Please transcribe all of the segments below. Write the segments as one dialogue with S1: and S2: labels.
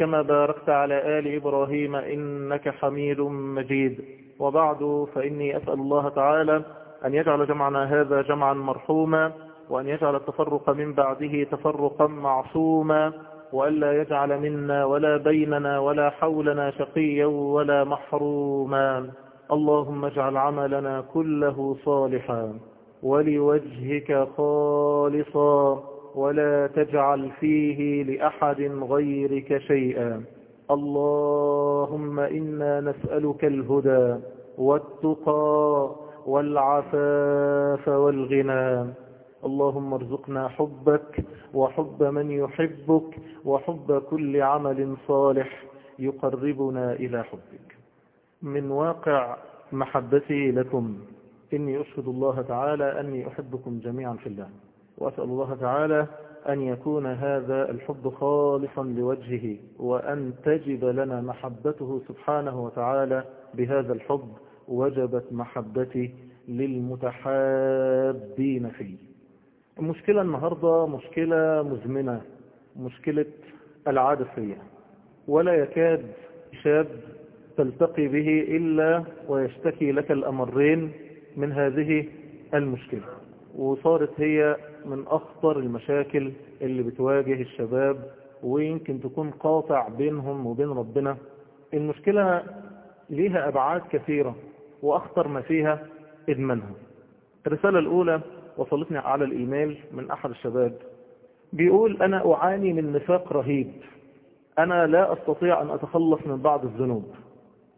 S1: كما باركت على آل إبراهيم إنك حميد مجيد. وبعد فإني أسأل الله تعالى أن يجعل جمعنا هذا جمعا مرحوما وأن يجعل التفرق من بعده تفرقا معصوما وألا يجعل منا ولا بيننا ولا حولنا شقيا ولا محروما. اللهم اجعل عملنا كله صالحا ولوجهك خالصا. ولا تجعل فيه لأحد غيرك شيئا. اللهم إنا نسألك الهدى والتقى والعفاف والغنى. اللهم ارزقنا حبك وحب من يحبك وحب كل عمل صالح يقربنا إلى حبك. من واقع محبتي لكم إني أشهد الله تعالى أني أحبكم جميعا في الله. وأسأل الله تعالى أن يكون هذا الحب خالصا لوجهه وأن تجب لنا محبته سبحانه وتعالى بهذا الحب وجبت محبتي للمتحابين فيه. المشكلة النهاردة مشكلة مزمنة مشكلة العادة السيئة. ولا يكاد شاب تلتقي به إلا ويشتكي لك الأمرين من هذه المشكلة. وصارت هي من أخطر المشاكل اللي بتواجه الشباب ويمكن تكون قاطع بينهم وبين ربنا. المشكلة ليها أبعاد كثيرة وأخطر ما فيها إدمانها. الرسالة الأولى وصلتني على الإيميل من أحد الشباب. بيقول أنا أعاني من نفاق رهيب. أنا لا أستطيع أن أتخلص من بعض الذنوب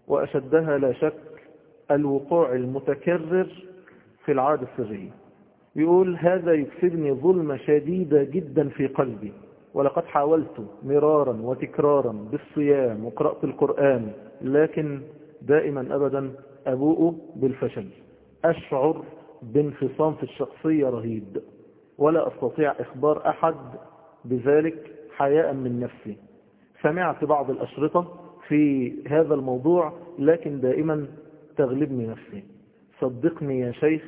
S1: وأشدها لا شك الوقوع المتكرر في العادة السرية. يقول هذا يكسبني ظلمة شديدة جدا في قلبي. ولقد حاولت مرارا وتكرارا بالصيام وقراءة القرآن لكن دائما أبدا أبوء بالفشل. أشعر بانفصام في الشخصية رهيب. ولا أستطيع إخبار أحد بذلك حياء من نفسي. سمعت بعض الأشرطة في هذا الموضوع لكن دائما تغلبني نفسي. صدقني يا شيخ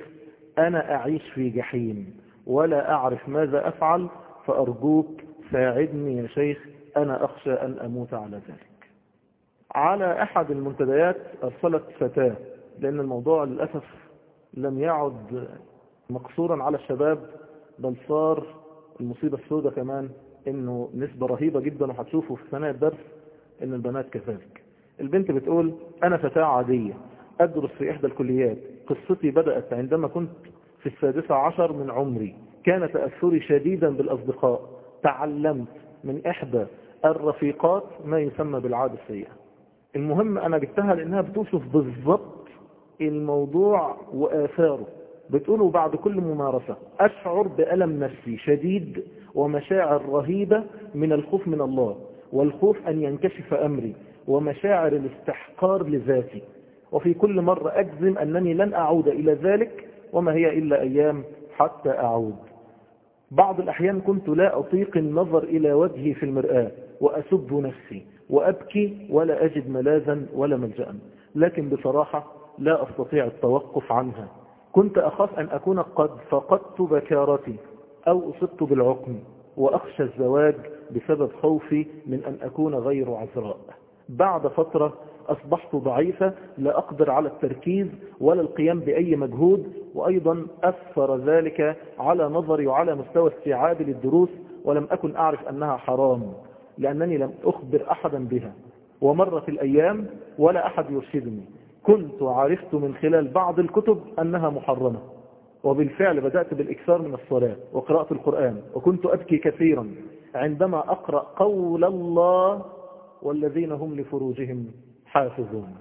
S1: أنا أعيش في جحيم ولا أعرف ماذا أفعل فأرجوك ساعدني يا شيخ أنا أخشى أن أموت على ذلك. على أحد المنتديات أرسلت فتاة لأن الموضوع للأسف لم يعد مقصورا على الشباب بل صار المصيبة السوداء كمان إنه نسبة رهيبة جدا وهتشوفوا في ثناء الدرس إن البنات كذلك. البنت بتقول أنا فتاة عادية أدرس في إحدى الكليات. قصتي بدأت عندما كنت في السادسة عشر من عمري. كان تأثري شديدا بالأصدقاء. تعلمت من إحدى الرفيقات ما يسمى بالعادة السيئة. المهم أنا جبتها لأنها بتوصف بالضبط الموضوع وآثاره. بتقولوا بعد كل ممارسة أشعر بألم نفسي شديد ومشاعر رهيبة من الخوف من الله والخوف أن ينكشف أمري ومشاعر الاستحقار لذاتي. وفي كل مرة أجزم أنني لن أعود إلى ذلك وما هي إلا أيام حتى أعود. بعض الأحيان كنت لا أطيق النظر إلى وجهي في المرآة وأسب نفسي وأبكي ولا أجد ملاذا ولا ملجأ. لكن بصراحة لا أستطيع التوقف عنها. كنت أخاف أن أكون قد فقدت بكارتي أو أصبت بالعقم وأخشى الزواج بسبب خوفي من أن أكون غير عذراء. بعد فترة أصبحت ضعيفة لا أقدر على التركيز ولا القيام بأي مجهود وأيضا أثر ذلك على نظري وعلى مستوى استيعابي للدروس ولم أكن أعرف أنها حرام لأنني لم أخبر أحدا بها. ومرت الأيام ولا أحد يرشدني. كنت عرفت من خلال بعض الكتب أنها محرمة. وبالفعل بدأت بالإكثار من الصلاة وقراءة القرآن وكنت أبكي كثيرا عندما أقرأ قول الله والذين هم لفروجهم حافظون.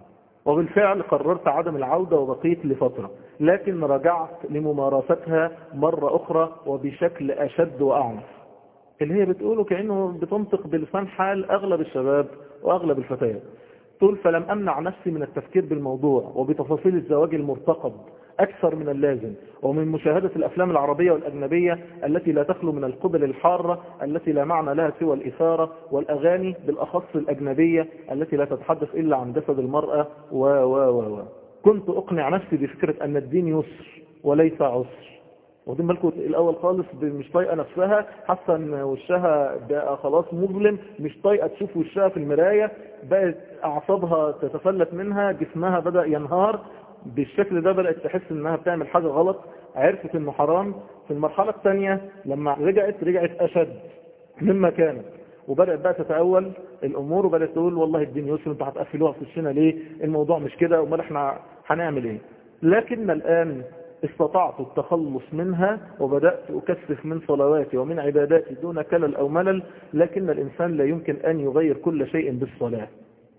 S1: وبالفعل قررت عدم العودة وبقيت لفترة لكن رجعت لممارستها مرة أخرى وبشكل أشد وأعنف اللي هي بتقوله كأنه بتنطق بلسان حال أغلب الشباب وأغلب الفتيات. تقول فلم أمنع نفسي من التفكير بالموضوع وبتفاصيل الزواج المرتقب أكثر من اللازم ومن مشاهدة الأفلام العربية والأجنبية التي لا تخلو من القبل الحارة التي لا معنى لها سوى الإثارة والأغاني بالأخص الأجنبية التي لا تتحدث إلا عن جسد المرأة و و و و. كنت أقنع نفسي بفكرة أن الدين يسر وليس عسر. واخدين بالكم الأول خالص مش طايقة نفسها حاسة إن وشها بقى خلاص مظلم مش طايقة تشوف وشها في المراية بقت أعصابها تتفلت منها جسمها بدأ ينهار بالشكل ده بدأت تحس إنها بتعمل حاجة غلط عرفت إنه حرام. في المرحلة الثانية لما رجعت رجعت أشد مما كانت. وبدأت بقى تتأول الأمور وبدأت تقول والله الدين يسر أنتوا هتقفلوها في وشنا ليه؟ الموضوع مش كده أمال إحنا هنعمل إيه؟ لكن الآن استطعت التخلص منها وبدأت أكثف من صلواتي ومن عباداتي دون كلل أو ملل لكن الإنسان لا يمكن أن يغير كل شيء بالصلاة.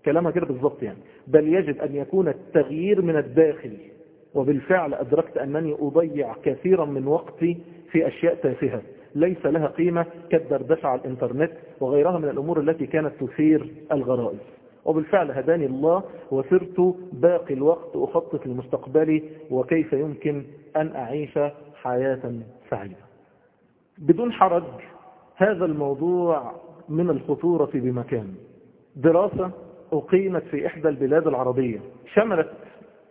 S1: كلامها كده بالضبط يعني. بل يجب أن يكون التغيير من الداخل. وبالفعل أدركت أنني أضيع كثيرا من وقتي في أشياء تافهة. ليس لها قيمة كالدردشة على الإنترنت وغيرها من الأمور التي كانت تثير الغرائز. وبالفعل هداني الله وصرت باقي الوقت أخطط لمستقبلي وكيف يمكن أن أعيش حياة سعيدة. بدون حرج هذا الموضوع من الخطورة بمكان. دراسة أقيمت في إحدى البلاد العربية. شملت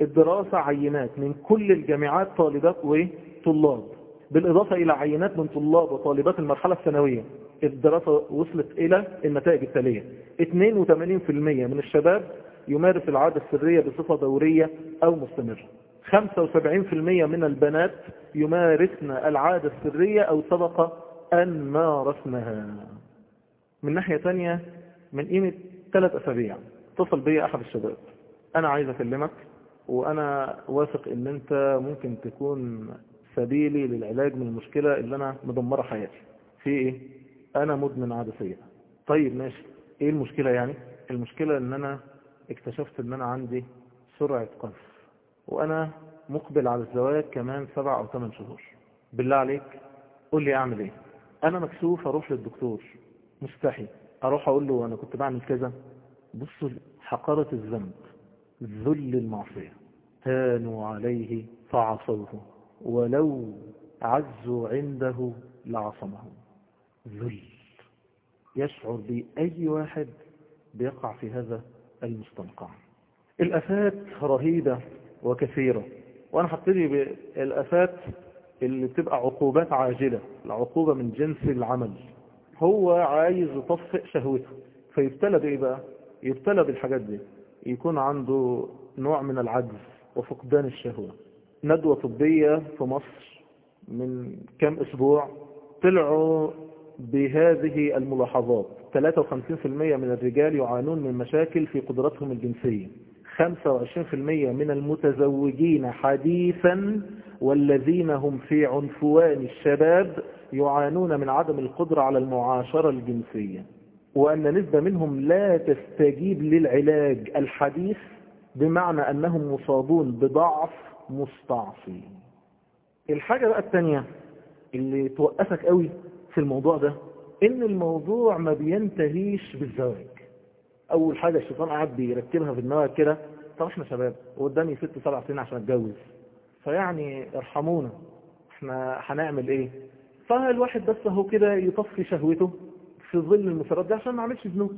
S1: الدراسة عينات من كل الجامعات طالبات وطلاب بالإضافة إلى عينات من طلاب وطالبات المرحلة الثانوية. الدراسة وصلت إلى النتائج التالية. 82% من الشباب يمارس العادة السرية بصفة دورية أو مستمرة. 75% من البنات يمارسن العادة السرية أو سبق أن مارسنها. من ناحية تانية من قيمة ثلاث أسابيع. اتصل بي أحد الشباب. أنا عايز أكلمك وأنا واثق إن أنت ممكن تكون سبيلي للعلاج من المشكلة اللي أنا مدمرة حياتي. في إيه؟ أنا مدمن عادة سيئة. طيب ماشي. إيه المشكلة يعني؟ المشكلة إن أنا اكتشفت إن أنا عندي سرعة قذف وأنا مقبل على الزواج كمان سبع أو ثمان شهور. بالله عليك قول لي أعمل إيه؟ أنا مكسوف أروح للدكتور. مستحي أروح أقول له أنا كنت بعمل كذا. بصوا حقارة الذنب ذل المعصية. هانوا عليه فعصوه ولو عزوا عنده لعصمهم. ذل. يشعر بأي واحد بيقع في هذا المستنقع. الأفات رهيبة وكثيرة. وأنا هبتدي بالأفات اللي بتبقى عقوبات عاجلة العقوبة من جنس العمل. هو عايز يطفئ شهوته. فيبتلى بإيه بقى؟ يبتلى بالحاجات دي. يكون عنده نوع من العجز وفقدان الشهوة. ندوة طبية في مصر من كم أسبوع طلعوا بهذه الملاحظات. 53% من الرجال يعانون من مشاكل في قدرتهم الجنسية. 25% من المتزوجين حديثا والذين هم في عنفوان الشباب يعانون من عدم القدرة على المعاشرة الجنسية وأن نسبة منهم لا تستجيب للعلاج الحديث بمعنى أنهم مصابون بضعف مستعصي. الحاجة بقى الثانية اللي توقفك قوي في الموضوع ده إن الموضوع ما بينتهيش بالزواج. أول حاجة الشيطان قاعد بيركبها في دماغك كده طب إحنا شباب وقدامي ست سبع سنين عشان أتجوز. فيعني ارحمونا إحنا هنعمل إيه؟ فالواحد بس اهو كده يطفي شهوته في ظل المسارات دي عشان ما اعملش ذنوب.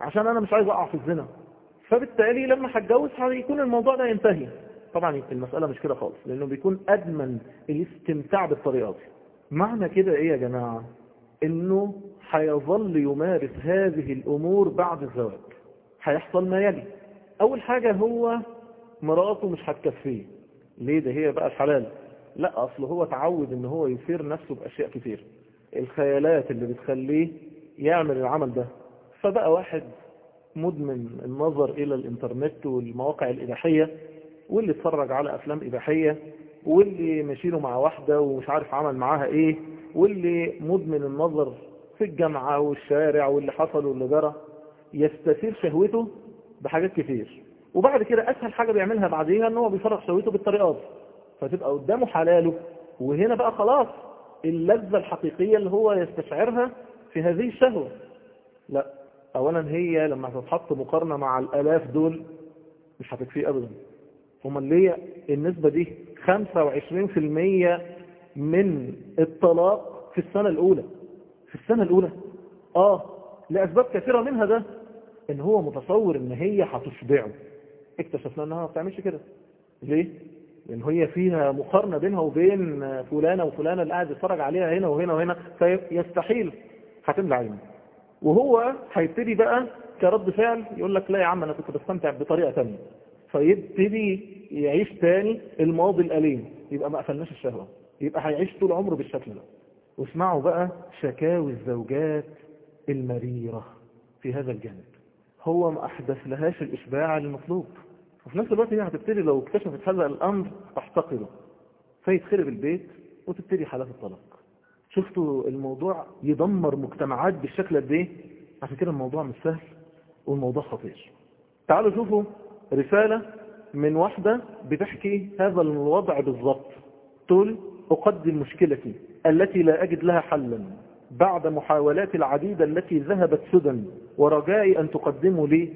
S1: عشان أنا مش عايز اقع في الزنا. فبالتالي لما هتجوز هيكون الموضوع ده ينتهي. طبعا المسألة مش كده خالص لأنه بيكون أدمن الاستمتاع بالطريقة دي. معنى كده إيه يا جماعة؟ إنه هيظل يمارس هذه الأمور بعد الزواج. هيحصل ما يلي. أول حاجة هو مراته مش هتكفيه. ليه؟ ده هي بقى الحلال. لا أصل هو تعود إن هو يثير نفسه بأشياء كتير الخيالات اللي بتخليه يعمل العمل ده. فبقى واحد مدمن النظر إلى الإنترنت والمواقع الإباحية واللي اتفرج على أفلام إباحية واللي مشيله مع واحدة ومش عارف عمل معاها إيه واللي مدمن النظر في الجامعة والشارع واللي حصل واللي جرى يستثير شهوته بحاجات كتير. وبعد كده أسهل حاجة بيعملها بعديها إن هو بيفرغ شهوته بالطريقات فتبقى قدامه حلاله. وهنا بقى خلاص اللذة الحقيقية اللي هو يستشعرها في هذه الشهوة. لا اولا هي لما هتتحط مقارنة مع الآلاف دول مش هتكفيه ابدا. هما اللي النسبة دي 25% من الطلاق في السنة الأولى. في السنة الأولى. آه لأسباب كثيرة منها ده إن هو متصور إن هي هتشبعه. اكتشفنا إنها ما بتعملش كده. ليه؟ لأن هي فيها مقارنة بينها وبين فلانة وفلانة اللي قاعد يتفرج عليها هنا وهنا وهنا فيستحيل هتملى عينه. وهو هيبتدي بقى كرد فعل يقول لك لا يا عم أنا كنت بستمتع بطريقة تانية. فيبتدي يعيش تاني الماضي الأليم. يبقى ما قفلناش الشهوة. يبقى هيعيش طول عمره بالشكل ده. واسمعوا بقى شكاوي الزوجات المريرة في هذا الجانب. هو ما أحدث لهاش الإشباع المطلوب. وفي نفس الوقت هي هتبتدي لو اكتشفت هذا الأمر تحتقره فيتخرب البيت وتبتدي حالات الطلاق. شفتوا الموضوع يدمر مجتمعات بالشكل قد إيه؟ عشان كده الموضوع مش سهل والموضوع خطير. تعالوا شوفوا رسالة من واحدة بتحكي هذا الوضع بالضبط. تقول أقدم مشكلتي التي لا أجد لها حلا بعد محاولات العديدة التي ذهبت سدى ورجائي أن تقدموا لي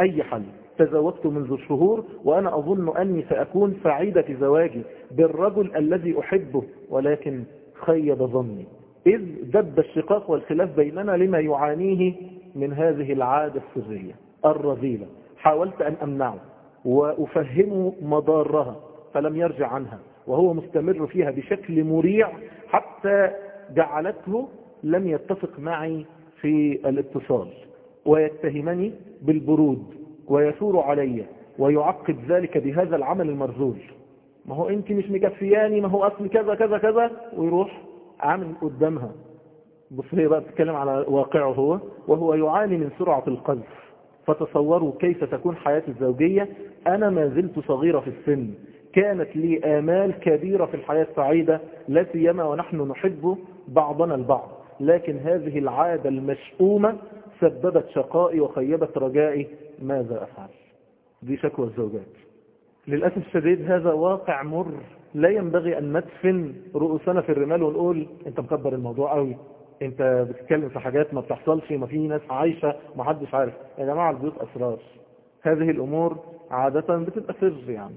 S1: أي حل. تزوجت منذ شهور وأنا أظن أني سأكون سعيدة في زواجي بالرجل الذي أحبه ولكن خيب ظني. إذ دب الشقاق والخلاف بيننا لما يعانيه من هذه العادة السرية الرذيلة. حاولت أن أمنعه وأفهمه مضارها فلم يرجع عنها وهو مستمر فيها بشكل مريع حتى جعلته لم يتفق معي في الاتصال ويتهمني بالبرود. ويثور علي ويعقد ذلك بهذا العمل المرذول ما هو انت مش مكفياني ما هو اصل كذا كذا كذا ويروح عامل قدامها. بص هي بقى بتتكلم على واقعه هو وهو يعاني من سرعة القذف. فتصوروا كيف تكون حياتي الزوجية. أنا ما زلت صغيرة في السن. كانت لي آمال كبيرة في الحياة السعيدة لا سيما ونحن نحب بعضنا البعض. لكن هذه العادة المشؤومة سببت شقائي وخيبت رجائي ماذا أفعل؟ دي شكوى الزوجات. للأسف الشديد هذا واقع مر. لا ينبغي أن ندفن رؤوسنا في الرمال ونقول أنت مكبر الموضوع قوي. أنت بتتكلم في حاجات ما بتحصلش ما في ناس عايشة ما حدش عارف. يا جماعة البيوت أسرار. هذه الأمور عادة بتبقى سر يعني.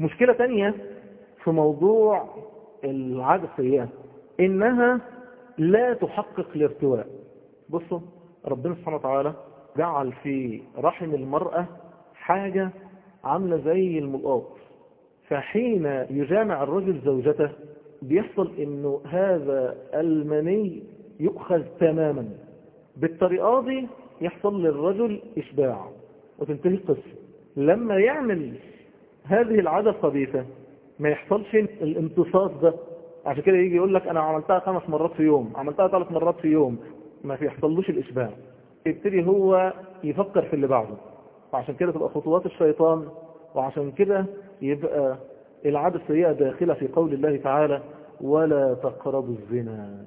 S1: مشكلة تانية في موضوع العادة السيئة إنها لا تحقق الارتواء. بصوا ربنا سبحانه وتعالى جعل في رحم المرأة حاجة عاملة زي الملقاط. فحين يجامع الرجل زوجته بيحصل إنه هذا المني يؤخذ تماما. بالطريقة دي يحصل للرجل إشباع. وتنتهي القصة. لما يعمل هذه العادة الخبيثة ما يحصلش الامتصاص ده. عشان كده يجي يقول لك أنا عملتها خمس مرات في يوم عملتها ثلاث مرات في يوم. ما يحصلوش الإشباع. يبتدي هو يفكر في اللي بعده. وعشان كده تبقى خطوات الشيطان وعشان كده يبقى العادة السيئة داخلة في قول الله تعالى ولا تقربوا الزنا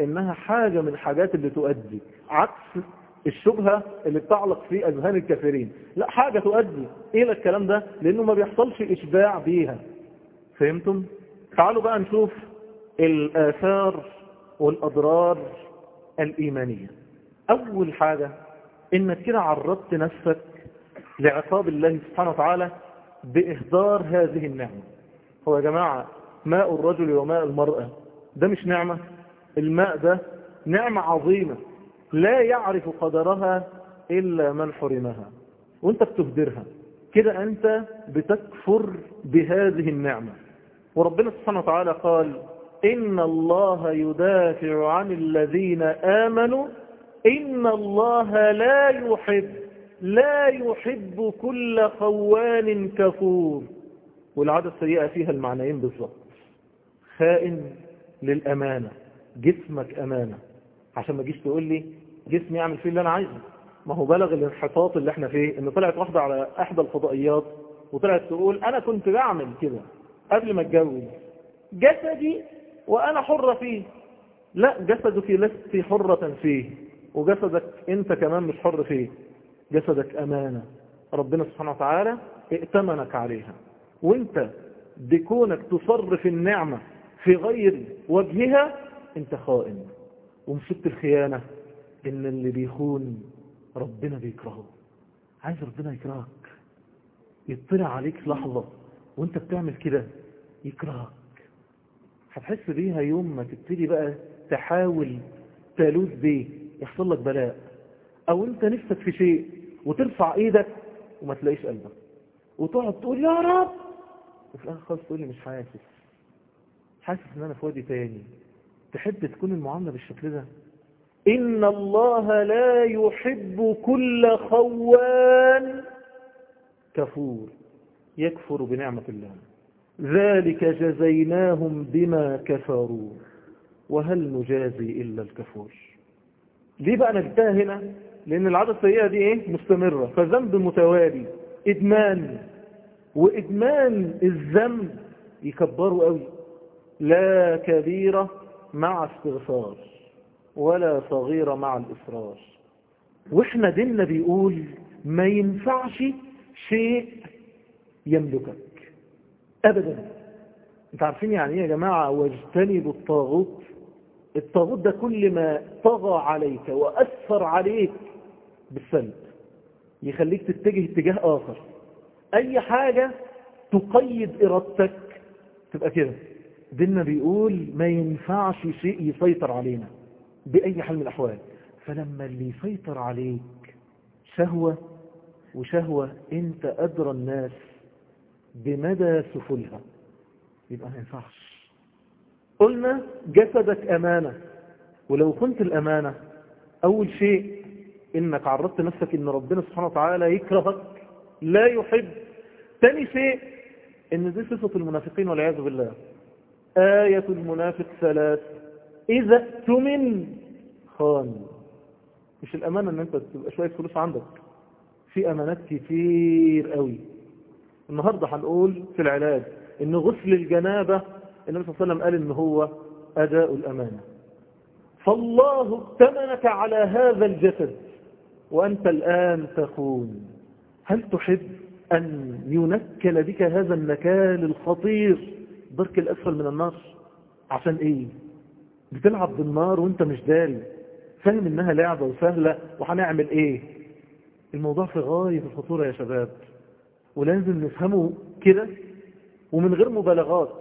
S1: إنها حاجة من الحاجات اللي تؤدي عكس الشبهة اللي بتعلق في أذهان الكافرين. لا حاجة تؤدي. إلى الكلام ده؟ لأنه ما بيحصلش إشباع بيها. فهمتم؟ تعالوا بقى نشوف الآثار والأضرار الإيمانية. أول حاجة إنك كده عرضت نفسك لعقاب الله سبحانه وتعالى بإهدار هذه النعمة. هو يا جماعة ماء الرجل وماء المرأة. ده مش نعمة. الماء ده نعمة عظيمة. لا يعرف قدرها إلا من حرمها. وأنت بتهدرها. كده أنت بتكفر بهذه النعمة. وربنا سبحانه وتعالى قال إن الله يدافع عن الذين آمنوا إن الله لا يحب لا يحب كل خوان كفور. والعادة السيئة فيها المعنيين بالظبط. خائن للأمانة جسمك أمانة. عشان ما جيش تقول لي جسمي يعمل فيه اللي أنا عايزه. ما هو بلغ الانحطاط اللي إحنا فيه ان طلعت واحدة على إحدى الفضائيات وطلعت تقول أنا كنت بعمل كده قبل ما أتجوز. جسدي وأنا حرة فيه. لا جسدك لست حرة فيه. وجسدك انت كمان مش حر فيه. جسدك أمانة. ربنا سبحانه وتعالى ائتمنك عليها. وانت بكونك تصرف النعمة في غير وجهها انت خائن. ومسكت الخيانة إن اللي بيخون ربنا بيكرهه. عايز ربنا يكرهك. يطلع عليك لحظة وانت بتعمل كده يكرهك. هتحس بيها يوم ما تبتدي بقى تحاول تلوذ بيه. يحصل لك بلاء. أو أنت نفسك في شيء وترفع إيدك وما تلاقيش قلبك. وتقعد تقول يا رب! وفي الآخر خالص تقول لي مش حاسس. حاسس إن أنا في وادي تاني. تحب تكون المعاملة بالشكل ده؟ إن الله لا يحب كل خوان كفور. يكفر بنعمة الله. ذلك جزيناهم بما كفروا. وهل نجازي إلا الكفور؟ ليه بقى نجتها هنا لأن العادة السيئة دي إيه؟ مستمرة. فذنب متوالي إدمان وإدمان الذنب يكبروا قوي. لا كبيرة مع استغفار ولا صغيرة مع الإصرار. وإحنا ديننا بيقول ما ينفعش شيء يملكك. أبدا. انت عارفين يعني إيه يا جماعة؟ واجتنبوا الطاغوت الطاغوت ده كل ما طغى عليك وأثر عليك بالسلب يخليك تتجه اتجاه آخر. أي حاجة تقيد إرادتك تبقى كده. ديننا بيقول ما ينفعش شيء يسيطر علينا بأي حال من الأحوال. فلما اللي يسيطر عليك شهوة وشهوة أنت أدرى الناس بمدى سفلها يبقى ما ينفعش. قلنا جسدك أمانة ولو كنت الأمانة أول شيء إنك عرضت نفسك إن ربنا سبحانه وتعالى يكرهك لا يحب. تاني شيء إن دي صفة المنافقين والعياذ بالله. آية المنافق ثلاث. إذا اؤتمن خان. مش الأمانة إن أنت تبقى شوية فلوس عندك. في أمانات كتير قوي. النهاردة هنقول في العلاج إن غسل الجنابة النبي صلى الله عليه وسلم قال إن هو أداء الأمانة. فالله ائتمنك على هذا الجسد وأنت الآن تخون. هل تحب أن ينكل بك هذا النكال الخطير درك الأسفل من النار؟ عشان إيه؟ بتلعب بالنار وأنت مش داري. فاهم إنها لعبة وسهلة وهنعمل إيه؟ الموضوع في غاية الخطورة يا شباب. ولازم نفهمه كده ومن غير مبالغات.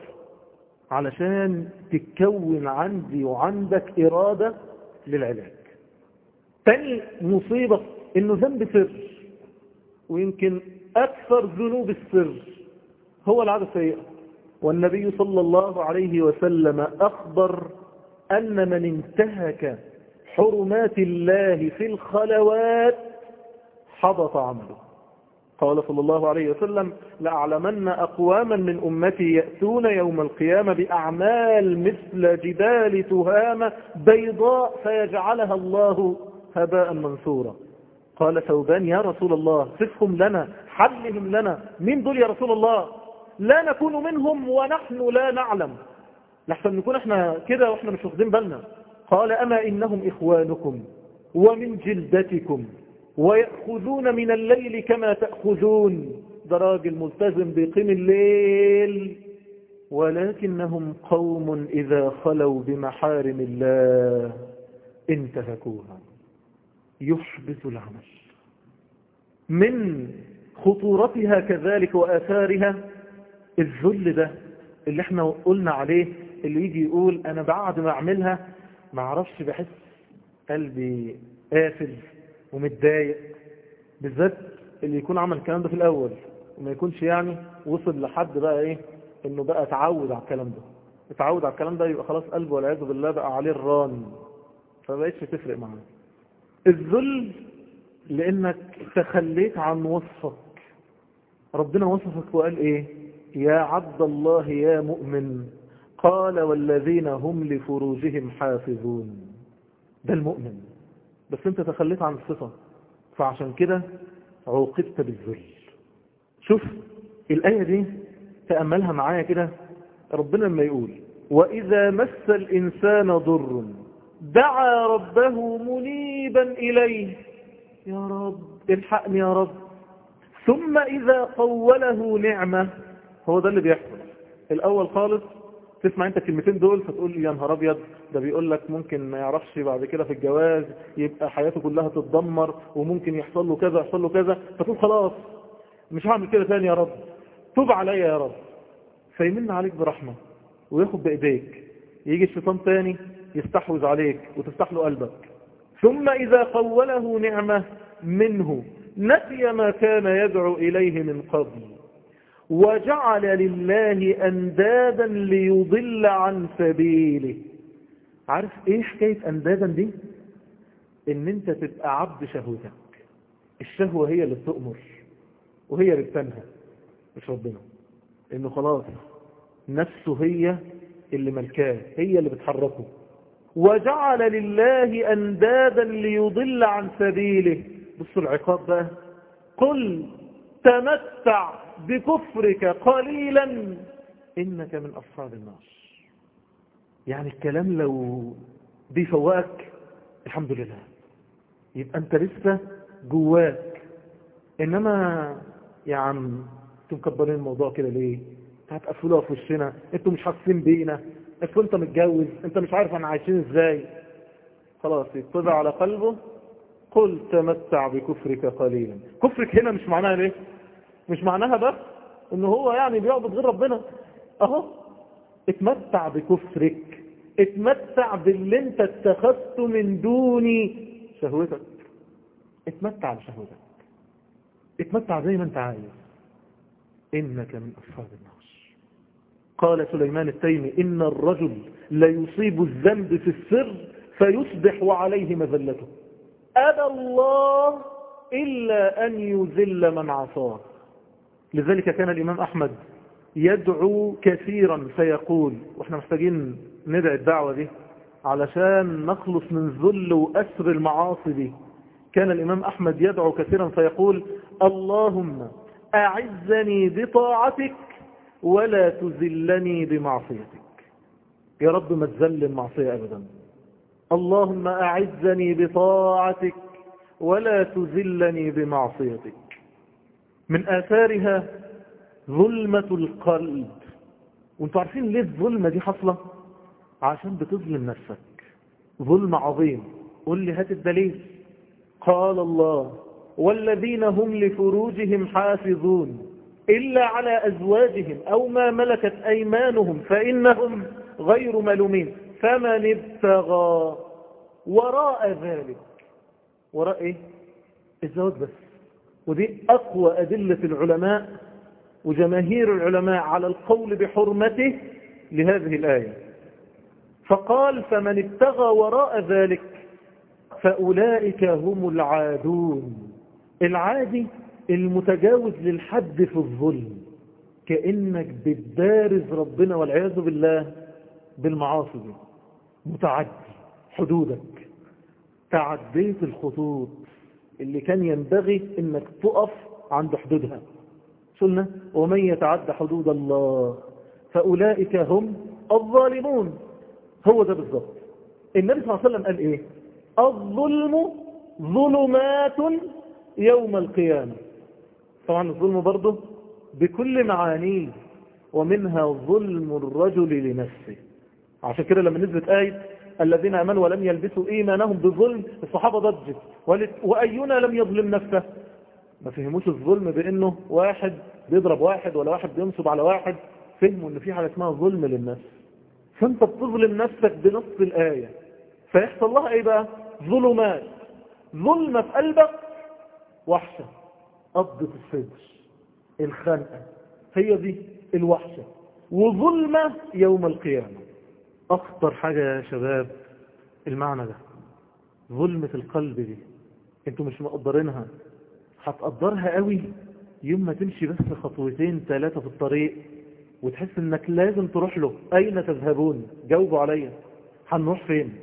S1: علشان تتكون عندي وعندك إرادة للعلاج. تاني مصيبة إنه ذنب سر ويمكن أكثر ذنوب السر هو العادة السيئة. والنبي صلى الله عليه وسلم أخبر أن من انتهك حرمات الله في الخلوات حبط عمله. قال صلى الله عليه وسلم لأعلمن أقواما من أمتي يأتون يوم القيامة بأعمال مثل جبال تهامة بيضاء فيجعلها الله هباء منثورا. قال ثوبان يا رسول الله صفهم لنا حلهم لنا من دول يا رسول الله؟ لا نكون منهم ونحن لا نعلم. لحسن نكون إحنا كده وإحنا مش واخدين بالنا. قال أما إنهم إخوانكم ومن جلدتكم. ويأخذون من الليل كما تأخذون. ده راجل ملتزم بيقيم الليل. ولكنهم قوم إذا خلوا بمحارم الله انتهكوها. يحبط العمل. من خطورتها كذلك وآثارها الذل ده اللي إحنا قلنا عليه اللي يجي يقول أنا بعد ما أعملها ما أعرفش بحس قلبي قافل. ومتضايق بالذات اللي يكون عمل الكلام ده في الأول وما يكونش يعني وصل لحد بقى إيه إنه بقى اتعود على الكلام ده. اتعود على الكلام ده يبقى خلاص قلبه والعياذ بالله بقى عليه الران فما بقتش تفرق معاه. الذل لأنك تخليت عن وصفك. ربنا وصفك وقال إيه؟ يا عبد الله يا مؤمن قال والذين هم لفروجهم حافظون. ده المؤمن. بس انت تخليت عن الصفة. فعشان كده عوقبت بالذل. شوف الآية دي تأملها معايا كده ربنا لما يقول وإذا مس الإنسان ضر دعا ربه منيبا إليه. يا رب الحقني يا رب. ثم إذا قوله نعمة هو ده اللي بيحصل. الأول خالص تسمع انت الكلمتين دول فتقول يا نهار أبيض ده بيقول لك ممكن ما يعرفش بعد كده في الجواز يبقى حياته كلها تتدمر وممكن يحصل له كذا يحصل له كذا فتقول خلاص مش هعمل كده تاني يا رب. توب عليا يا رب. فيمن عليك برحمة وياخد بإيديك يجي الشيطان تاني يستحوذ عليك وتفتح له قلبك. ثم إذا خوله نعمة منه نسي ما كان يدعو إليه من قبل. وجعل لله أندادا ليضل عن سبيله. عارف إيه حكاية أندادا دي؟ إن أنت تبقى عبد شهوتك. الشهوة هي اللي بتؤمر وهي اللي بتنهى. مش ربنا. انه خلاص نفسه هي اللي ملكاه هي اللي بتحركه. وجعل لله أندادا ليضل عن سبيله. بصوا العقاب بقى. قل تمتع بكفرك قليلا. إنك من أصحاب النار. يعني الكلام لو بيفوقك الحمد لله. يبقى أنت لسه جواك. إنما يا عم أنتوا مكبرين الموضوع كده ليه؟ هتقفلوها في وشنا. أنتوا مش حاسين بينا. أنتوا أنت متجوز. أنت مش عارف إحنا عايشين إزاي. خلاص يطبع على قلبه. قل تمتع بكفرك قليلا. كفرك هنا مش معناها ليه مش معناها بس إن هو يعني بيعبد غير ربنا. أهو. اتمتع بكفرك. اتمتع باللي أنت اتخذته من دون شهوتك. اتمتع بشهوتك. اتمتع زي ما أنت عايز. إنك من أصحاب النار قال سليمان التيمي إن الرجل ليصيب الذنب في السر فيصبح وعليه مذلته. أبى الله إلا أن يذل من عصاه. لذلك كان الإمام أحمد يدعو كثيرا فيقول وإحنا محتاجين ندعي الدعوة دي علشان نخلص من ذل وأسر المعاصي دي. كان الإمام أحمد يدعو كثيرا فيقول اللهم أعزني بطاعتك ولا تذلني بمعصيتك. يا رب ما تذل المعصية أبدا. اللهم أعزني بطاعتك ولا تذلني بمعصيتك. من آثارها ظلمة القلب. وانتوا عارفين ليه الظلمة دي حصلة عشان بتظلم نفسك. ظلم عظيم. قل لي هات الدليل. قال الله والذين هم لفروجهم حافظون إلا على أزواجهم أو ما ملكت أيمانهم فإنهم غير ملومين. فمن ابتغى وراء ذلك وراء إيه؟ الزواج بس. ودي أقوى أدلة العلماء وجماهير العلماء على القول بحرمته لهذه الآية. فقال فمن ابتغى وراء ذلك فأولئك هم العادون. العادي المتجاوز للحد في الظلم كأنك بتبارز ربنا والعياذ بالله بالمعاصي دي. متعدي حدودك. تعديت الخطوط اللي كان ينبغي إنك تقف عند حدودها. سنة؟ ومن يتعد حدود الله فأولئك هم الظالمون. هو ده بالضبط. النبي صلى الله عليه وسلم قال إيه؟ الظلم ظلمات يوم القيامة. طبعا الظلم برضه بكل معانيه ومنها ظلم الرجل لنفسه. عشان كده لما نزلت آية الذين أمنوا ولم يلبسوا إيمانهم بظلم الصحابة ضجت. وأينا لم يظلم نفسه؟ ما فهموش الظلم بأنه واحد بيضرب واحد ولا واحد بينصب على واحد. فهموا أن في حاجة اسمها ظلم للنفس فأنت بتظلم نفسك بنص الآية. فيحصل لها إيه بقى؟ ظلمات. ظلمة في قلبك وحشة. قبضة الصدر. الخنقة. هي دي الوحشة. وظلمة يوم القيامة. أخطر حاجة يا شباب المعنى ده ظلمة القلب دي أنتوا مش مقدرينها هتقدرها قوي يوم ما تمشي بس خطوتين ثلاثة في الطريق وتحس إنك لازم تروح له. أين تذهبون؟ جاوبوا عليا. هنروح فين؟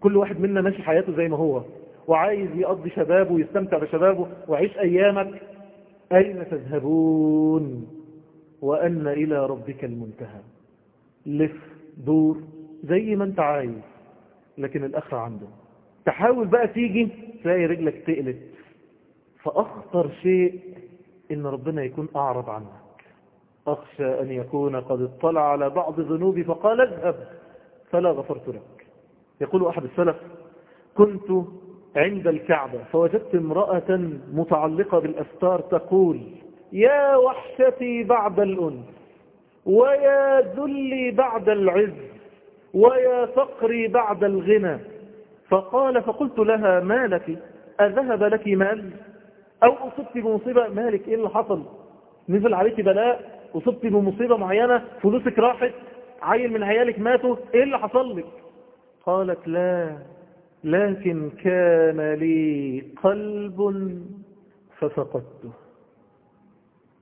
S1: كل واحد منا ماشي حياته زي ما هو وعايز يقضي شبابه ويستمتع بشبابه ويعيش أيامك. أين تذهبون؟ وأن إلى ربك المنتهى. لف دور. زي ما انت عايز لكن الأخر عنده. تحاول بقى تيجي تلاقي رجلك تقلت. فأخطر شيء إن ربنا يكون أعرض عنك. أخشى أن يكون قد اطلع على بعض ذنوبي فقال اذهب فلا غفرت لك. يقول أحد السلف كنت عند الكعبة فوجدت امرأة متعلقة بالأستار تقول يا وحشتي بعد الأنس ويا ذلي بعد العز. ويا فقري بعد الغنى. فقال فقلت لها ما لك؟ أذهب لك مال أو أصبت بمصيبة؟ مالك إيه اللي حصل؟ نزل عليك بلاء؟ أصبت بمصيبة معينة؟ فلوسك راحت؟ عيل من عيالك ماتوا؟ إيه اللي حصل لك؟ قالت لا لكن كان لي قلب ففقدته.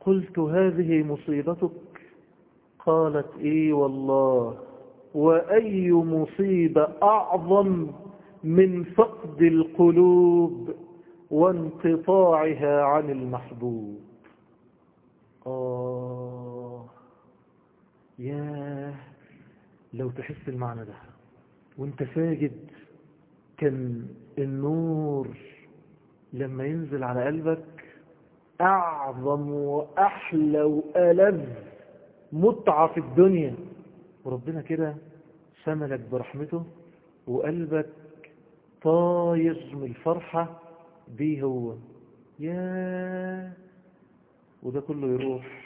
S1: قلت هذه مصيبتك؟ قالت إي والله. وأي مصيبة أعظم من فقد القلوب وانقطاعها عن المحبوب. آه. يا لو تحس المعنى ده وانت ساجد كان النور لما ينزل على قلبك أعظم وأحلى وألذ متعة في الدنيا. وربنا كده شملك برحمته وقلبك طاير من الفرحة بيه هو. يا وده كله يروح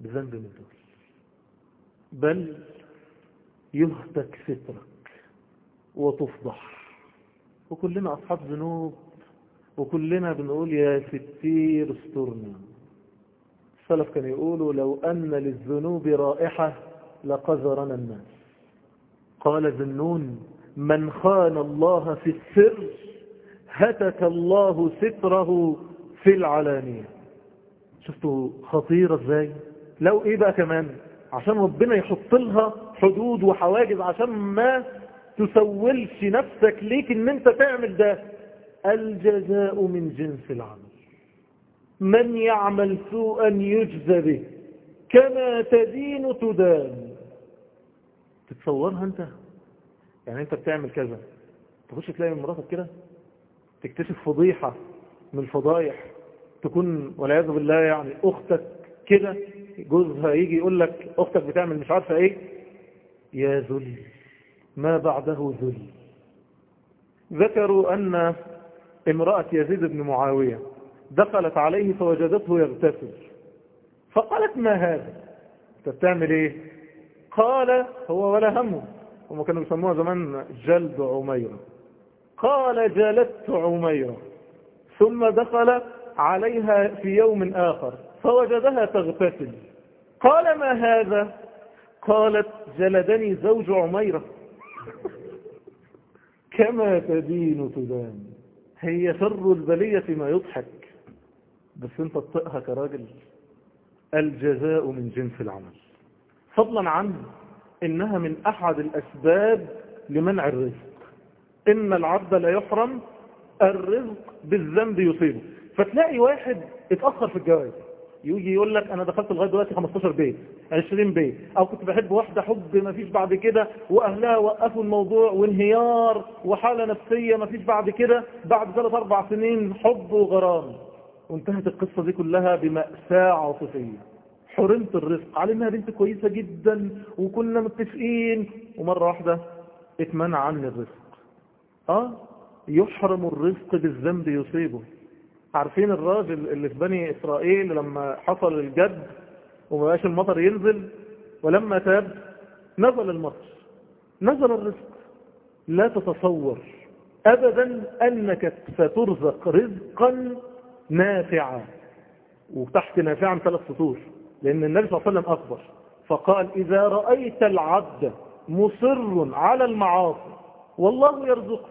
S1: بذنب من دول. بل يهتك سترك وتفضح. وكلنا أصحاب ذنوب وكلنا بنقول يا ستير استرنا. السلف كانوا يقولوا لو أن للذنوب رائحة لقذرنا الناس. قال ذنون من خان الله في السر هتك الله ستره في العلانية. شفتوا خطيرة إزاي؟ لو إيه بقى كمان؟ عشان ربنا يحط لها حدود وحواجز عشان ما تسولش نفسك ليك إن أنت تعمل ده. الجزاء من جنس العمل. من يعمل سوءا يجزى به. كما تدين تدان. تتصورها انت؟ يعني انت بتعمل كذا تخش تلاقي مراتك كده تكتشف فضيحة من الفضايح تكون والعياذ بالله يعني أختك كده جوزها يجي يقول لك أختك بتعمل مش عارفة إيه؟ يا ذل ما بعده ذل. ذكروا أن امرأة يزيد بن معاوية دخلت عليه فوجدته يغتسل. فقالت ما هذا؟ انت بتعمل إيه؟ قال هو ولا همه. هم كانوا يسموها زمان جلد عميرة قال جلدت عميرة ثم دخل عليها في يوم آخر. فوجدها تغتسل. قال ما هذا؟ قالت جلدني زوج عميرة كما تدين تدان هي شر البلية ما يضحك. بس انت تطقها كراجل. الجزاء من جنس العمل. فضلا عن إنها من أحد الأسباب لمنع الرزق. إن العبد لا يحرم الرزق بالذنب يصيبه. فتلاقي واحد اتأخر في الجواز. يجي يقول لك أنا دخلت لغاية دلوقتي 15 بيت 20 بيت. أو كنت بحب واحدة حب ما فيش بعد كده وأهلها وقفوا الموضوع وانهيار وحالة نفسية ما فيش بعد كده. بعد ثلاث أربع سنين حب وغرام. وانتهت القصة دي كلها بمأساة عاطفية. حرمت الرزق. على إنها بنت كويسة جدا وكنا متفقين. ومرة واحدة اتمنع عني الرزق. آه؟ يحرم الرزق بالذنب يصيبه. عارفين الراجل اللي في بني إسرائيل لما حصل الجد ومبقاش المطر ينزل؟ ولما تاب نزل المطر. نزل الرزق. لا تتصور أبدا أنك سترزق رزقا نافعا. وتحت نافعا ثلاث سطور. لأن النبي صلى الله عليه وسلم أخبر فقال إذا رأيت العبد مصر على المعاصي والله يرزقه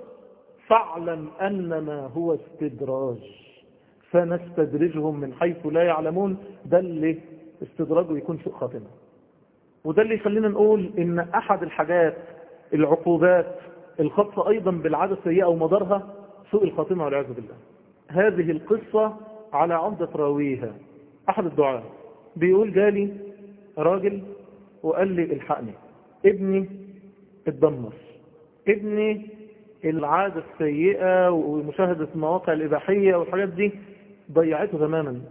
S1: فاعلم أنما هو استدراج. فنستدرجهم من حيث لا يعلمون. ده اللي استدراجه يكون سوء خاتمة وده اللي يخلينا نقول إن أحد الحاجات العقوبات الخاصة أيضا بالعادة السيئة ومدارها سوء الخاتمة والعياذ بالله. هذه القصة على عمدة راويها. أحد الدعاء. بيقول جالي راجل وقال لي الحقني ابني اتدمر ابني العادة السيئة ومشاهدة المواقع الإباحية والحاجات دي ضيعته تماما.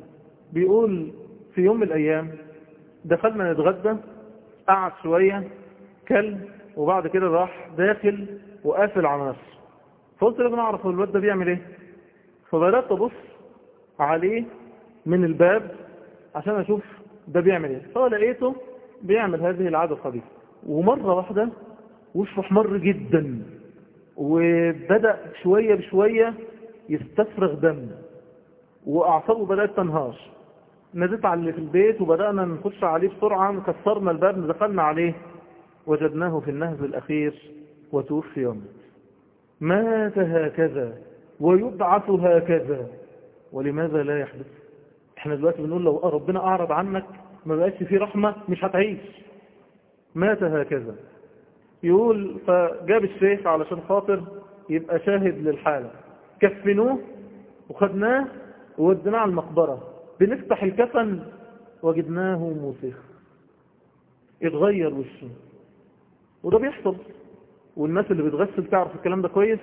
S1: بيقول في يوم من الأيام دخلنا نتغدى قعد شوية كل وبعد كده راح داخل وقافل على نفسه. فقلت لازم أعرف الواد ده بيعمل إيه؟ فبدأت أبص عليه من الباب عشان أشوف ده بيعمل إيه؟ فلقيته بيعمل هذه العادة الخبيثة ومرة واحدة وشه احمر جدا وبدأ شوية بشوية يستفرغ دم وأعصابه بدأت تنهار. نزلت على اللي في البيت وبدأنا نخش عليه بسرعة كسرنا الباب دخلنا عليه وجدناه في النهز الأخير وتوفي يوم مات هكذا ويبعث هكذا ولماذا لا يحدث؟ إحنا دلوقتي بنقول لو ربنا أعرض عنك ما بقاش فيه رحمة مش هتعيش. مات هكذا. يقول فجاب الشيخ علشان خاطر يبقى شاهد للحالة. كفنوه وخدناه وودناه على المقبرة. بنفتح الكفن وجدناه موسخ اتغير وشه. وده بيحصل. والناس اللي بتغسل تعرف الكلام ده كويس؟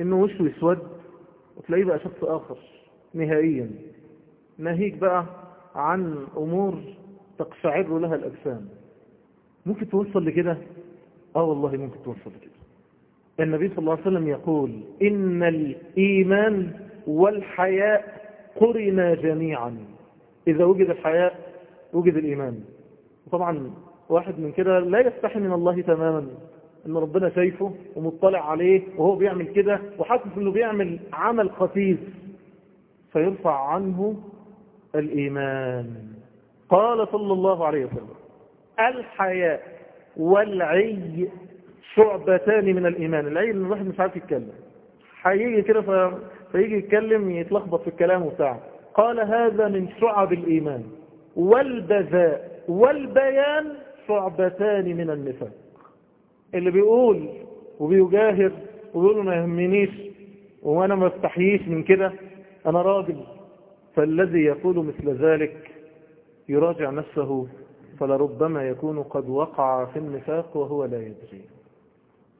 S1: إنه وشه يسود وتلاقيه بقى شخص آخر. نهائيا. ناهيك بقى عن أمور تقشعر لها الأجسام. ممكن توصل لكده؟ آه والله ممكن توصل لكده. النبي صلى الله عليه وسلم يقول إن الإيمان والحياء قرنا جميعا. إذا وجد الحياء وجد الإيمان. وطبعا واحد من كده لا يستحي من الله تماما. إن ربنا شايفه ومطلع عليه وهو بيعمل كده وحاسس إنه بيعمل عمل خفيف فيرفع عنه الإيمان. قال صلى الله عليه وسلم الحياء والعي شعبتان من الإيمان. العي ان الواحد مش عارف يتكلم. هيجي كده ف... فيجي يتكلم يتلخبط في الكلام وبتاع. قال هذا من شعب الإيمان. والبذاء والبيان شعبتان من النفاق. اللي بيقول وبيجاهر وبيقول ما يهمنيش وأنا ما استحييش من كده أنا راجل. فالذي يقول مثل ذلك يراجع نفسه فلربما يكون قد وقع في النفاق وهو لا يدري.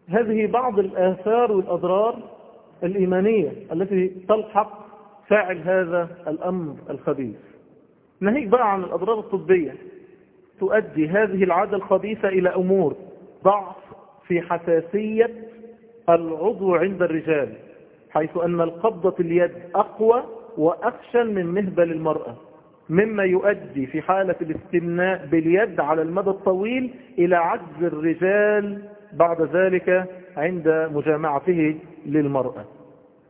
S1: هذه بعض الآثار والأضرار الإيمانية التي تلحق فاعل هذا الأمر الخبيث. ناهيك بقى عن الأضرار الطبية. تؤدي هذه العادة الخبيثة إلى أمور ضعف في حساسية العضو عند الرجال حيث أن القبضة اليد أقوى وأخشن من مهبل المرأة مما يؤدي في حالة الاستمناء باليد على المدى الطويل إلى عجز الرجال بعد ذلك عند مجامعته للمرأة.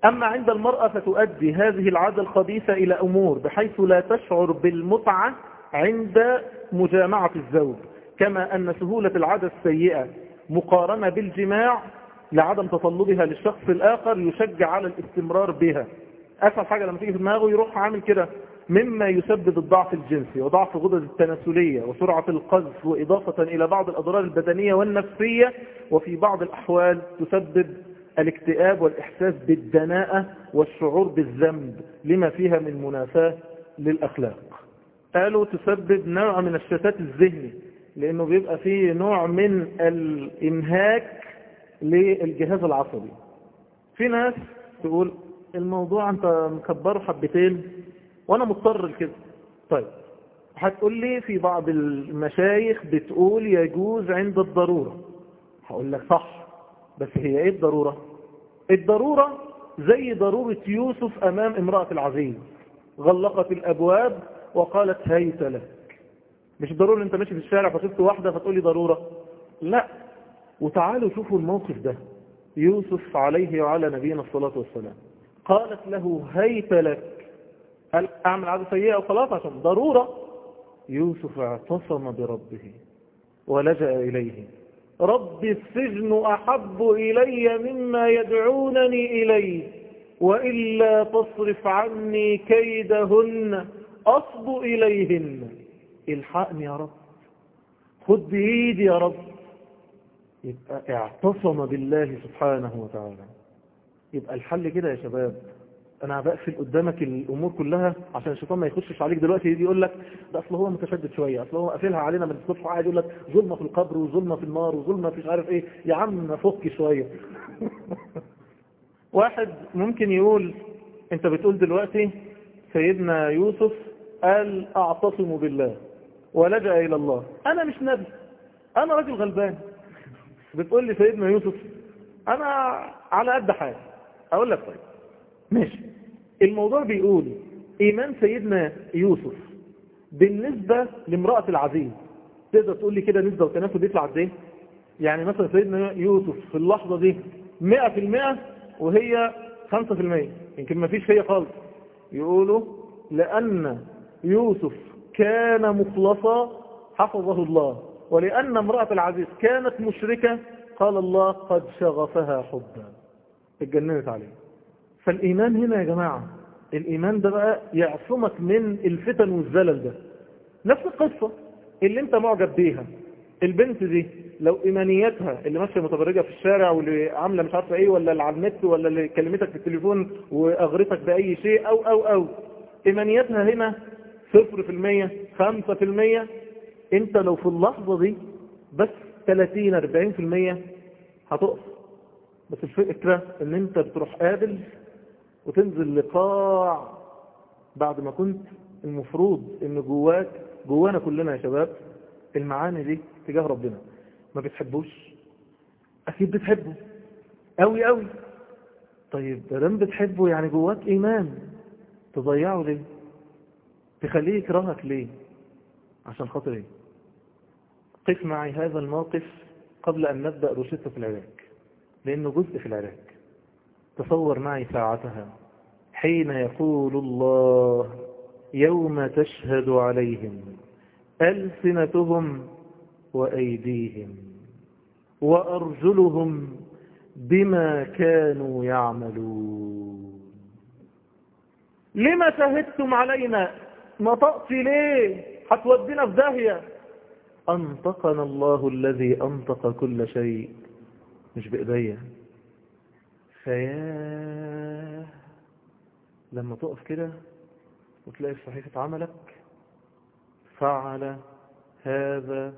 S1: أما عند المرأة فتؤدي هذه العادة الخبيثة إلى أمور بحيث لا تشعر بالمتعة عند مجامعة الزوج كما أن سهولة العادة السيئة مقارنة بالجماع لعدم تطلبها للشخص الآخر يشجع على الاستمرار بها. أسهل حاجة لما تيجي في دماغه يروح عامل كده مما يسبب الضعف الجنسي وضعف الغدد التناسلية وسرعة القذف وإضافة إلى بعض الأضرار البدنية والنفسية وفي بعض الأحوال تسبب الاكتئاب والإحساس بالدناءة والشعور بالذنب لما فيها من منافاة للأخلاق. قالوا تسبب نوع من الشتات الذهني لأنه بيبقى فيه نوع من الإنهاك للجهاز العصبي. في ناس تقول الموضوع انت مكبره حبتين وأنا مضطر لكده. طيب هتقول لي في بعض المشايخ بتقول يجوز عند الضرورة. هقول لك صح بس هي إيه الضرورة؟ الضرورة زي ضرورة يوسف أمام امرأة العزيز غلقت الأبواب وقالت هيت لك. مش ضروري انت ماشي في الشارع فشفت واحدة فتقول لي ضرورة. لا وتعالوا شوفوا الموقف ده. يوسف عليه وعلى نبينا الصلاة والسلام. قالت له هيت لك. قال أعمل عادة سيئة وخلاص عشان ضرورة. يوسف اعتصم بربه ولجأ إليه. رب السجن أحب إلي مما يدعونني إليه وإلا تصرف عني كيدهن أصب إليهن. الحقني يا رب. خد بإيدي يا رب. يبقى اعتصم بالله سبحانه وتعالى. يبقى الحل كده يا شباب. أنا بقفل قدامك الأمور كلها عشان الشيطان ما يخشش عليك دلوقتي يجي يقول لك ده أصل هو متشدد شوية أصل هو قافلها علينا من الصبح وقاعد يقول لك ظلمة في القبر وظلمة في النار وظلمة في مش عارف إيه. يا عم فك شوية. واحد ممكن يقول أنت بتقول دلوقتي سيدنا يوسف قال اعتصم بالله ولجأ إلى الله. أنا مش نبي أنا راجل غلبان. بتقول لي سيدنا يوسف أنا على قد حالي. أقول لك طيب. ماشي. الموضوع بيقول إيمان سيدنا يوسف بالنسبة لامرأة العزيز. تقدر تقول لي كده نسبة وتناسب يطلع قد إيه؟ يعني مثلا سيدنا يوسف في اللحظة دي 100% وهي 5% يمكن ما فيش هي خالص. يقولوا لأن يوسف كان مخلصا حفظه الله. ولأن امرأة العزيز كانت مشركة قال الله قد شغفها حبا. اتجننت عليه. فالإيمان هنا يا جماعة الإيمان ده بقى يعصمك من الفتن والزلل ده. نفس القصة اللي انت معجب بيها. البنت دي لو إيمانياتها اللي ماشية متبرجة في الشارع واللي عاملة مش عارفة إيه ولا اللي على النت ولا اللي كلمتك في التليفون وأغرتك بأي شيء أو أو أو. إيمانياتها هنا صفر في المية خمسة في المية. انت لو في اللحظة دي بس 30 40 في المية هتقف. بس الفكرة إن أنت بتروح قابل وتنزل لقاع بعد ما كنت المفروض إن جواك جوانا كلنا يا شباب المعاني دي تجاه ربنا. ما بتحبوش؟ أكيد بتحبه. قوي قوي طيب دام بتحبه يعني جواك إيمان. تضيعه ليه؟ تخليه يكرهك ليه؟ عشان خاطر إيه؟ قف معي هذا الموقف قبل أن نبدأ روشتة في العلاج. لأنه جزء في العلاج تصور معي ساعتها حين يقول الله يوم تشهد عليهم ألسنتهم وأيديهم وأرجلهم بما كانوا يعملون. لما شهدتم علينا؟ نطقتي ليه؟ هتودينا في داهية. أنطقنا الله الذي أنطق كل شيء. مش بإيديا. فيا لما تقف كده وتلاقي في صحيفة عملك فعل هذا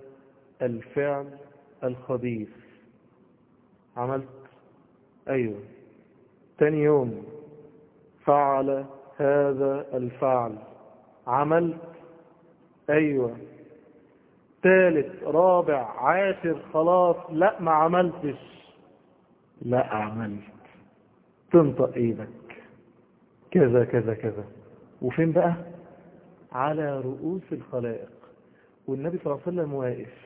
S1: الفعل الخبيث. عملت؟ أيوة. تاني يوم فعل هذا الفعل. عملت؟ أيوة. ثالث رابع عاشر خلاص لا ما عملتش. لا عملت تنطق إيدك. كذا كذا كذا. وفين بقى؟ على رؤوس الخلائق. والنبي صلى الله عليه وسلم واقف.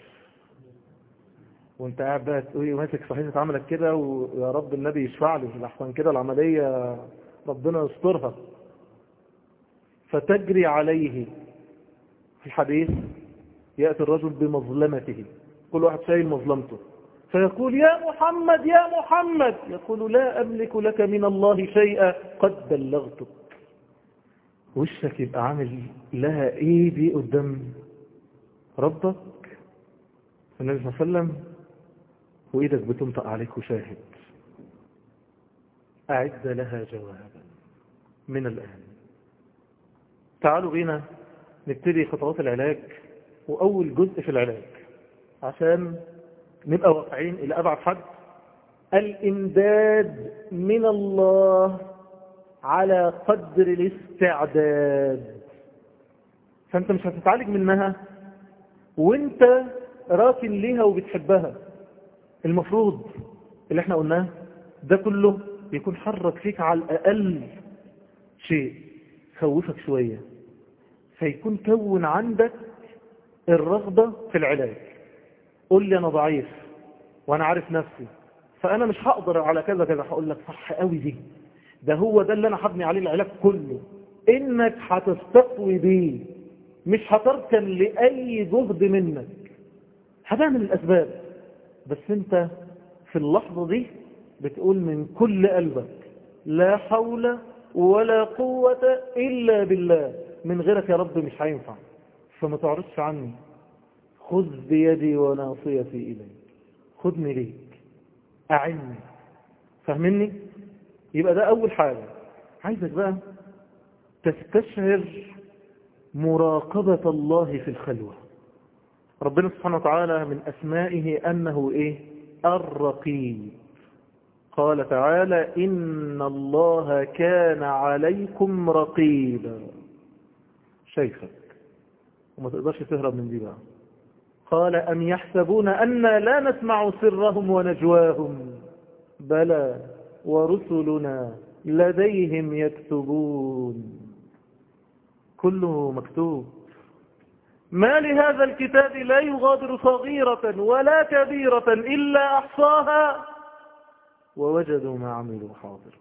S1: وانت قاعد بقى تقول ماسك صحيفة عملك كده ويا رب النبي يشفع لي لحسن كده العملية ربنا يسترها. فتجري عليه. في الحديث يأتي الرجل بمظلمته. كل واحد شايل مظلمته. فيقول يا محمد يا محمد. يقول لا أملك لك من الله شيئا قد بلغتك. وشك يبقى عامل لها إيه دي قدام ربك؟ النبي صلى الله عليه وسلم وإيدك بتنطق عليك وشاهد. أعد لها جوابا من الآن. تعالوا بينا نبتدي خطوات العلاج وأول جزء في العلاج عشان نبقى واقعين إلى أبعد حد. الإمداد من الله على قدر الاستعداد. فأنت مش هتتعالج منها وأنت راكن ليها وبتحبها. المفروض اللي إحنا قلناه ده كله بيكون حرك فيك على الأقل شيء خوفك شوية. فيكون كون عندك الرغبة في العلاج. قول لي أنا ضعيف وأنا عارف نفسي فأنا مش هقدر على كذا كذا هقول لك صح قوي دي. ده هو ده اللي أنا هبني عليه العلاج كله. إنك هتستقوي بيه مش هتركن لأي جهد منك. هتعمل الأسباب. بس أنت في اللحظة دي بتقول من كل قلبك لا حول ولا قوة إلا بالله. من غيرك يا رب مش هينفع. فما تعرضش عني. خذ بيدي وناصيتي إليك. خذني ليك أعني. فاهمني يبقى ده أول حاجة. عايزك بقى تستشعر مراقبة الله في الخلوة. ربنا سبحانه وتعالى من أسمائه أنه إيه؟ الرقيب. قال تعالى إن الله كان عليكم رقيبا. شايفك وما تقدرش تهرب من دي بقى. قال أم يحسبون أنا لا نسمع سرهم ونجواهم؟ بلى ورسلنا لديهم يكتبون. كله مكتوب. ما لهذا الكتاب لا يغادر صغيرة ولا كبيرة إلا أحصاها ووجدوا ما عملوا حاضر.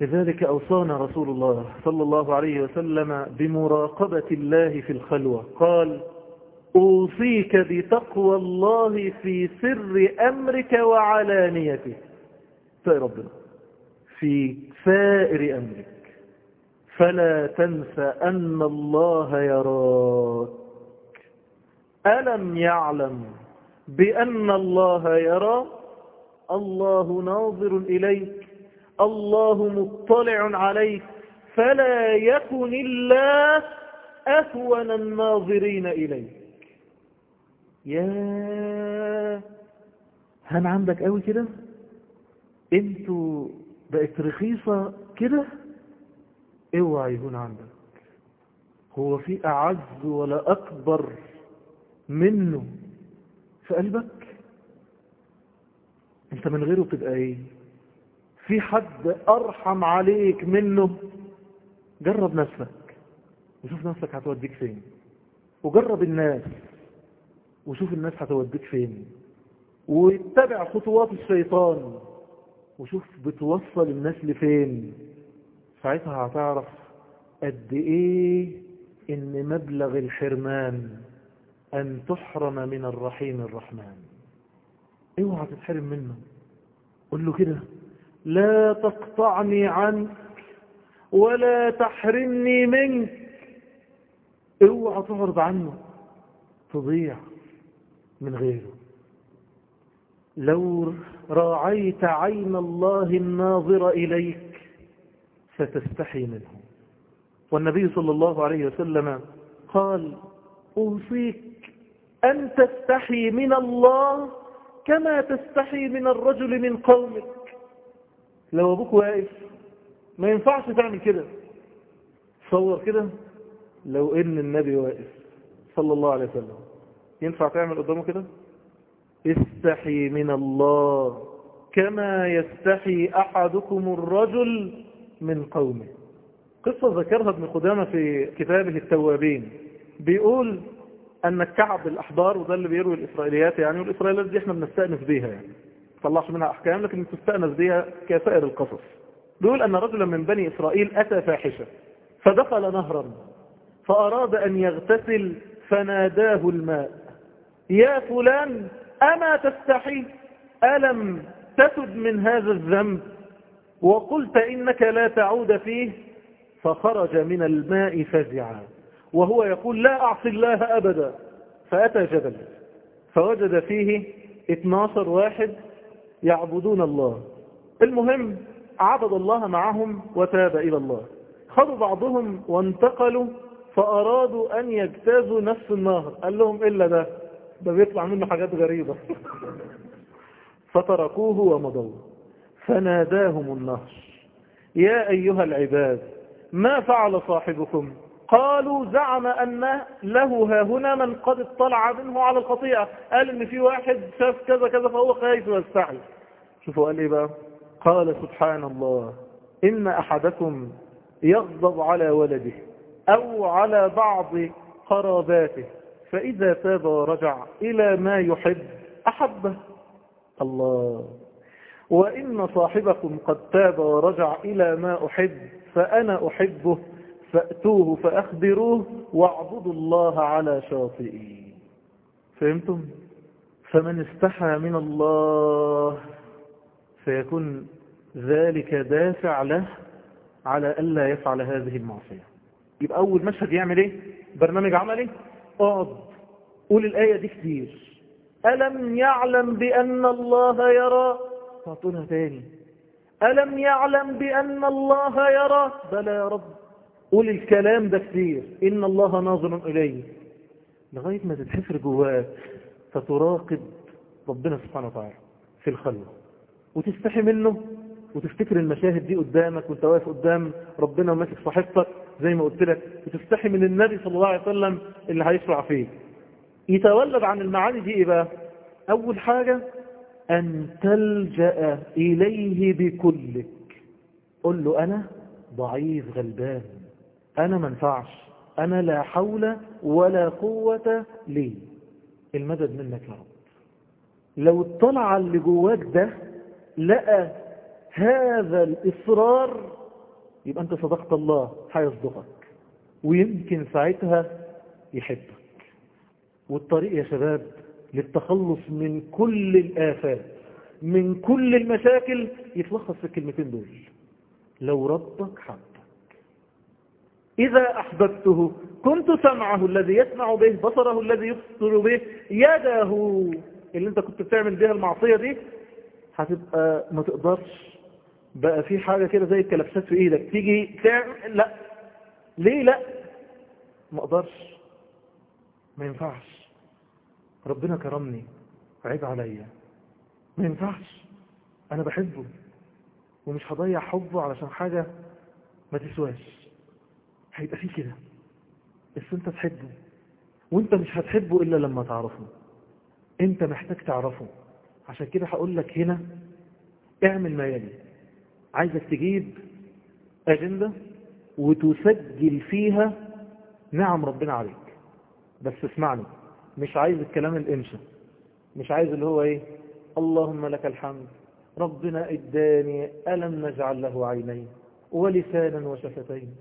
S1: لذلك أوصانا رسول الله صلى الله عليه وسلم بمراقبة الله في الخلوة. قال أوصيك بتقوى الله في سر أمرك وعلانيته. فيا ربنا في سائر أمرك. فلا تنس أن الله يراك. ألم يعلم بأن الله يرى؟ الله ناظر إليك. الله مطلع عليك. فلا يكن الله أهون الناظرين إليك. يا هل عندك قوي كده؟ أنتوا بقت رخيصة كده؟ اوعى يكون عندك. هو في أعز ولا أكبر منه في قلبك؟ انت من غيره بتبقى إيه؟ في حد أرحم عليك منه؟ جرب نفسك. وشوف نفسك هتوديك فين. وجرب الناس. وشوف الناس هتوديك فين. واتبع خطوات الشيطان وشوف بتوصل الناس لفين. ساعتها هتعرف قد إيه إن مبلغ الحرمان أن تحرم من الرحيم الرحمن. اوعى تتحرم منه. قل له كده. لا تقطعني عنك ولا تحرمني منك. اوعى تعرض عنه. تضيع. من غيره. لو راعيت عين الله الناظر إليك ستستحي منه. والنبي صلى الله عليه وسلم قال أوصيك أن تستحي من الله كما تستحي من الرجل من قومك. لو أبوك واقف ما ينفعش تعمل كده. تصور كده. لو إن النبي واقف صلى الله عليه وسلم. ينفع تعمل قدامه كده؟ استحي من الله كما يستحي أحدكم الرجل من قومه. قصة ذكرها ابن قدامة في كتابه التوابين. بيقول أن الكعب الأحبار وده اللي بيروي الإسرائيليات يعني والإسرائيليات دي إحنا بنستأنس بيها يعني. طلعش منها أحكام لكن تستأنس بيها كسائر القصص. بيقول أن رجلا من بني إسرائيل أتى فاحشة فدخل نهرا فأراد أن يغتسل فناداه الماء. يا فلان أما تستحي؟ ألم تتب من هذا الذنب؟ وقلت إنك لا تعود فيه فخرج من الماء فزعا. وهو يقول لا أعصي الله أبدا. فأتى جبل فوجد فيه 12 واحد يعبدون الله. المهم عبد الله معهم وتاب إلى الله. خذوا بعضهم وانتقلوا فأرادوا أن يجتازوا نفس النهر. قال لهم إلا ده. ده بيطلع منه حاجات غريبة. فتركوه ومضوا. فناداهم النهر يا أيها العباد ما فعل صاحبكم؟ قالوا زعم أن له هنا من قد اطلع منه على الخطيئة. قال إن في واحد شاف كذا كذا فهو خايف ويستحي شوفوا قال إيه بقى؟ قال سبحان الله إن أحدكم يغضب على ولده أو على بعض قراباته. فإذا تاب ورجع إلى ما يحب أحبه. الله. وإن صاحبكم قد تاب ورجع إلى ما أحب فأنا أحبه فأتوه فأخبروه واعبدوا الله على شاطئه. فهمتم؟ فمن استحى من الله فيكون ذلك دافع له على ألا يفعل هذه المعصية. يبقى أول مشهد يعمل إيه؟ برنامج عملي؟ اقعد قول الآية دي كتير. ألم يعلم بأن الله يرى؟ تعطونها تاني. ألم يعلم بأن الله يرى؟ بلى يا رب. قول الكلام ده كتير. إن الله ناظر إليه. لغاية ما تتحفر جواك فتراقب ربنا سبحانه وتعالى في الخلوة. وتستحي منه وتفتكر المشاهد دي قدامك وانت واقف قدام ربنا وماسك صحيفتك زي ما قلت لك وتستحي من النبي صلى الله عليه وسلم اللي هيشرع فيه يتولد عن المعاني دي إيه بقى؟ أول حاجة أن تلجأ إليه بكلك. قل له أنا ضعيف غلبان أنا منفعش أنا لا حول ولا قوة لي. المدد منك يا رب. لو اطلع اللي جواك ده لقى هذا الإصرار يبقى أنت صدقت الله هيصدقك ويمكن ساعتها يحبك. والطريق يا شباب للتخلص من كل الآفات من كل المشاكل يتلخص في الكلمتين دول. لو ربك حبك. إذا أحببته كنت سمعه الذي يسمع به بصره الذي يبصر به يده اللي أنت كنت بتعمل بيها المعصية دي هتبقى ما تقدرش بقى في حاجة كده زي الكلبسات في إيدك تيجي تعمل لا. ليه لا؟ ما أقدرش. ما ينفعش. ربنا كرمني عيب عليا. ما ينفعش. أنا بحبه. ومش هضيع حبه علشان حاجة ما تسواش. هيبقى فيه كده. بس أنت تحبه. وأنت مش هتحبه إلا لما تعرفه. أنت محتاج تعرفه. عشان كده هقول لك هنا اعمل ما يلي. عايزك تجيب أجندة وتسجل فيها نعم ربنا عليك. بس اسمعني مش عايز الكلام الانشا مش عايز اللي هو إيه اللهم لك الحمد ربنا اداني ألم نجعل له عينين ولسانا وشفتين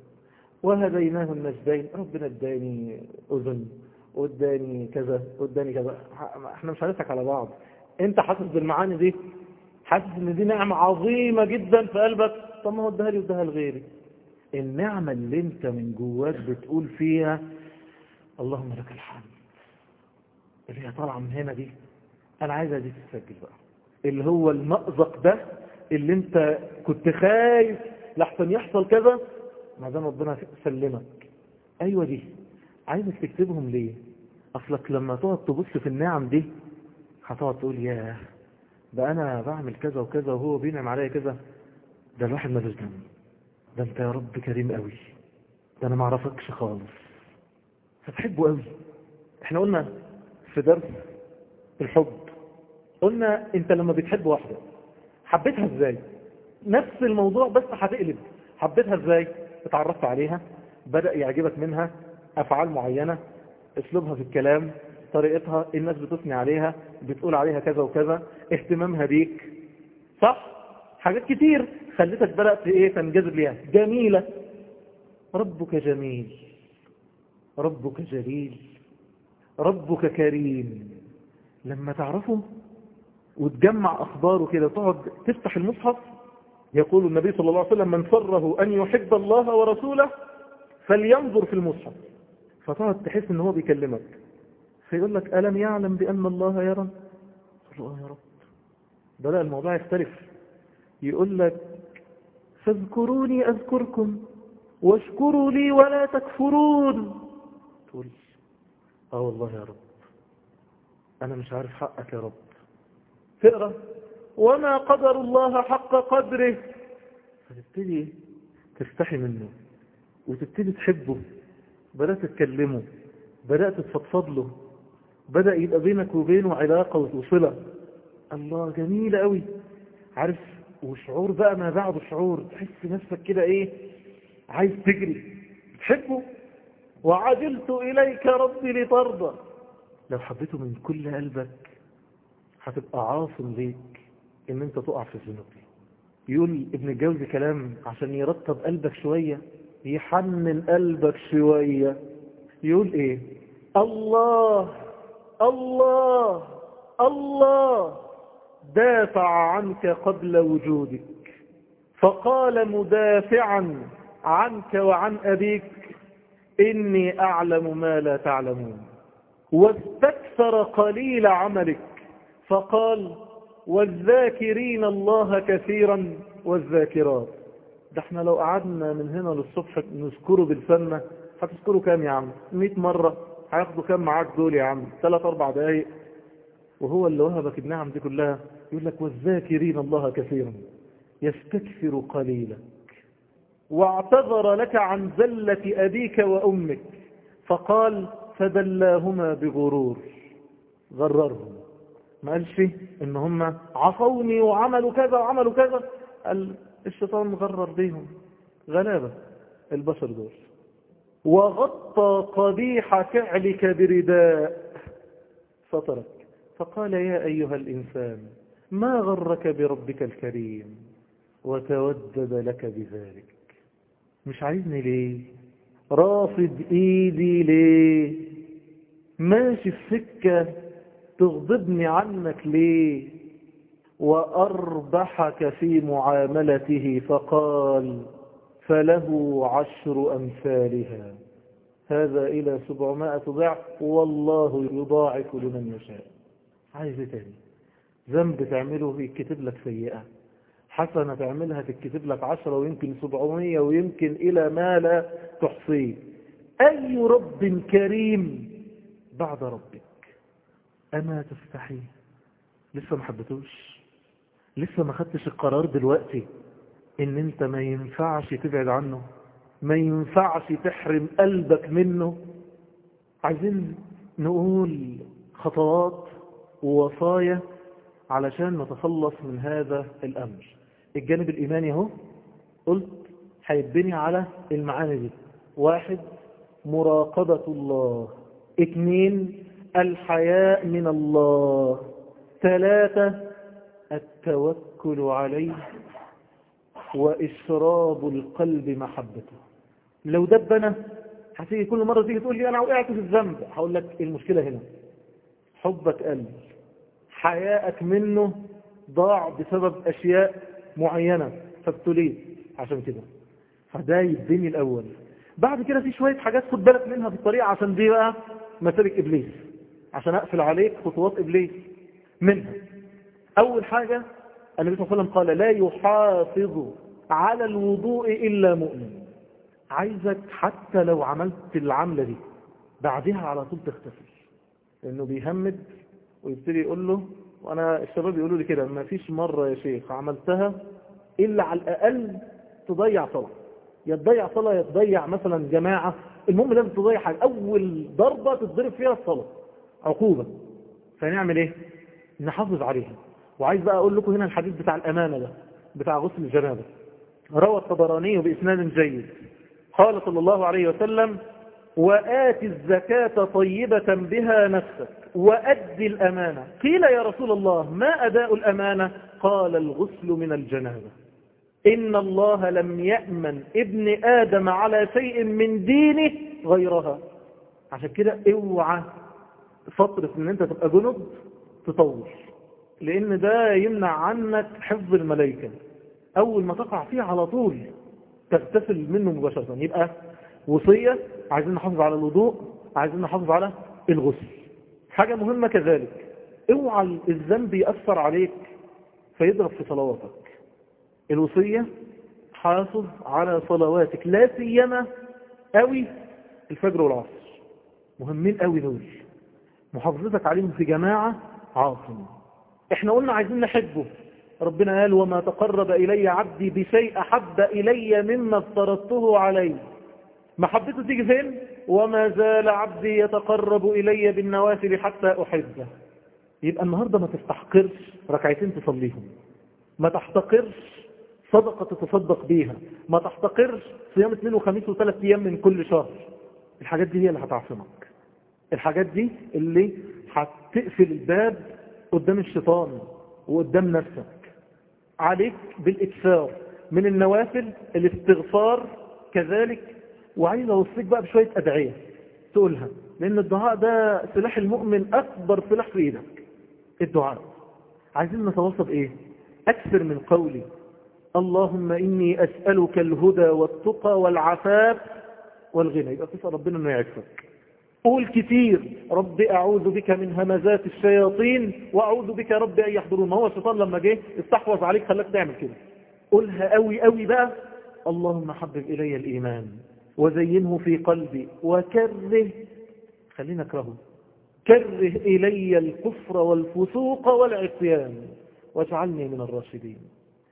S1: وهديناه النجدين ربنا اداني أذن واداني كذا واداني كذا. إحنا مش هنضحك على بعض. أنت حاسس بالمعاني دي؟ حاسس إن دي نعمة عظيمة جدا في قلبك؟ طب ما هو اداها لي واداها لغيري. النعمة اللي أنت من جواك بتقول فيها اللهم لك الحمد. اللي هي طالعة من هنا دي أنا عايزها دي تتسجل بقى. اللي هو المأزق ده اللي أنت كنت خايف لحسن يحصل كذا ما دام ربنا سلمك. أيوه دي. عايزك تكتبهم ليه؟ أصلك لما تقعد تبص في النعم دي هتقعد تقول ياه. ده أنا بعمل كذا وكذا وهو بينعم عليا كذا. ده الواحد ملوش دم. ده أنت يا رب كريم قوي. ده أنا ما أعرفكش خالص. فتحبه قوي. إحنا قلنا في درس الحب قلنا أنت لما بتحب واحدة حبيتها إزاي؟ نفس الموضوع بس هتقلب. حبيتها إزاي؟ اتعرفت عليها بدأ يعجبك منها أفعال معينة أسلوبها في الكلام طريقتها الناس بتثني عليها بتقول عليها كذا وكذا اهتمامها بيك. صح؟ حاجات كتير. خلتك بدأت إيه؟ تنجذب ليها. جميلة. ربك جميل. ربك جليل. ربك كريم. لما تعرفه وتجمع أخباره كده وتقعد تفتح المصحف يقول النبي صلى الله عليه وسلم من سره أن يحب الله ورسوله فلينظر في المصحف. فتقعد تحس إن هو بيكلمك. فيقول لك ألم يعلم بأن الله يرى؟ تقول له آه يا رب. بدأ الموضوع يختلف. يقول لك فاذكروني أذكركم واشكروا لي ولا تكفرون. تقول آه والله يا رب. أنا مش عارف حقك يا رب. تقرأ. وما قدر الله حق قدره. فتبتدي تستحي منه وتبتدي تحبه. بدأت تتكلمه بدأت تفضفض له. بدأ يبقى بينك وبينه علاقة وصلة. الله جميلة قوي عارف وشعور بقى ما بعد شعور. تحس نفسك كده إيه؟ عايز تجري. تحبه وعجلت إليك ربي لترضى. لو حبيته من كل قلبك هتبقى عاصم ليك إن أنت تقع في الذنوب. دي يقول ابن الجوزي كلام عشان يرتب قلبك شوية يحنن قلبك شوية. يقول إيه؟ الله الله الله دافع عنك قبل وجودك فقال مدافعا عنك وعن أبيك إني أعلم ما لا تعلمون. واستكثر قليل عملك فقال والذاكرين الله كثيرا والذاكرات. ده إحنا لو قعدنا من هنا للصبح نذكره بالسنة هتذكره كام يا عم؟ 100 مرة. هياخدوا كام معاك دول يا عم؟ 3 4 دقايق. وهو اللي وهبك النعم دي كلها. يقول لك والذاكرين الله كثيرا. يستكثر قليلك. واعتذر لك عن زلة أبيك وأمك. فقال فدلاهما بغرور. غررهم. ما قالش إن هم عصوني وعملوا كذا وعملوا كذا. الشيطان مغرر بيهم. غلابة. البشر دول. وغطى قبيح فعلك برداء. سترك فقال يا أيها الإنسان ما غرك بربك الكريم؟ وتودد لك بذلك. مش عايزني ليه؟ رافض إيدي ليه؟ ماشي السكة تغضبني عنك ليه؟ وأربحك في معاملته فقال فله عشر أمثالها. هذا إلى سبعمائة ضعف والله يضاعف لمن يشاء. عايز تاني؟ ذنب تعمله يكتب لك سيئة. حسنة تعملها تكتب لك عشرة ويمكن سبعمية ويمكن إلى ما لا تحصيه أي رب كريم بعد ربك؟ أما تستحي؟ لسه ما حبتوش لسه ما خدتش القرار دلوقتي؟ إن أنت ما ينفعش تبعد عنه ما ينفعش تحرم قلبك منه. عايزين نقول خطوات ووصايا علشان نتخلص من هذا الأمر. الجانب الإيماني أهو قلت هيتبني على المعاني دي. واحد مراقبة الله. اثنين الحياء من الله. ثلاثة التوكل عليه. وإشراب القلب محبته. لو دبنا هتيجي كل مرة تيجي تقول لي أنا وقعت في الذنب. هقول لك المشكلة هنا؟ حبك قلب حياءك منه ضاع بسبب أشياء معينة. فابتليت عشان كده. فده يبني الأول. بعد كده في شوية حاجات خد بالك منها في الطريقة عشان دي بقى مسالك إبليس. عشان أقفل عليك خطوات إبليس منها. أول حاجة النبي صلى الله عليه وسلم قال لا يحافظ على الوضوء إلا مؤمن. عايزك حتى لو عملت العملة دي بعدها على طول تختفي لأنه بيهمد ويبتدي يقول له وأنا الشباب يقولوا لي كده ما فيش مرة يا شيخ عملتها إلا على الأقل تضيع صلاة. يا تضيع صلاة يا تضيع مثلا جماعة. المهم لازم تضيع حاجة أول ضربة تتضرب فيها الصلاة عقوبة. فنعمل إيه؟ نحافظ عليها. وعايز بقى أقول لكم هنا الحديث بتاع الأمانة ده بتاع غسل الجنابة. روى الطبراني بإسناد جيد. قال صلى الله عليه وسلم وآت الزكاة طيبة بها نفسك وأد الأمانة. قيل يا رسول الله ما أداء الأمانة؟ قال الغسل من الجنابة. إن الله لم يأمن ابن آدم على شيء من دينه غيرها. عشان كده اوعى فترة إن أنت تبقى جنب تطول. لأن ده يمنع عنك حفظ الملائكة. أول ما تقع فيه على طول تغتسل منه مباشرة. يبقى وصية عايزين نحافظ على الوضوء عايزين نحافظ على الغسل. حاجة مهمة كذلك. اوعى الذنب يأثر عليك فيضرب في صلواتك. الوصية حافظ على صلواتك. لا سيما قوي الفجر والعصر. مهمين قوي دول. محافظتك عليهم في جماعة عاصم إحنا قلنا عايزين نحبه. ربنا قال وما تقرب إلي عبدي بشيء أحب إلي مما افترضته عليه. محبته تيجي فين؟ وما زال عبدي يتقرب إلي بالنوافل حتى أحبه. يبقى النهاردة ما تستحقرش ركعتين تصليهم. ما تحتقرش صدقة تتصدق بيها. ما تحتقرش صيام اثنين وخميس وثلاث أيام من كل شهر. الحاجات دي هي اللي هتعصمك. الحاجات دي اللي هتقفل الباب قدام الشيطان وقدام نفسك. عليك بالإكثار من النوافل الاستغفار كذلك وعايز أوصيك بقى بشوية أدعية تقولها لأن الدعاء ده سلاح المؤمن أكبر سلاح في إيدك. الدعاء. عايزين نتواصل إيه؟ أكثر من قولي. اللهم إني أسألك الهدى والتقى والعفاف والغنى. يبقى تسأل ربنا أنه يعفك قول كتير. رب أعوذ بك من همزات الشياطين وأعوذ بك رب أن يحضرون. ما هو الشيطان لما جه استحوذ عليك خلاك تعمل كده. قولها قوي قوي بقى. اللهم حبب إلي الإيمان وزينه في قلبي وكره. خلينا أكرهه. كره إلي الكفر والفسوق والعصيان. واجعلني من الراشدين.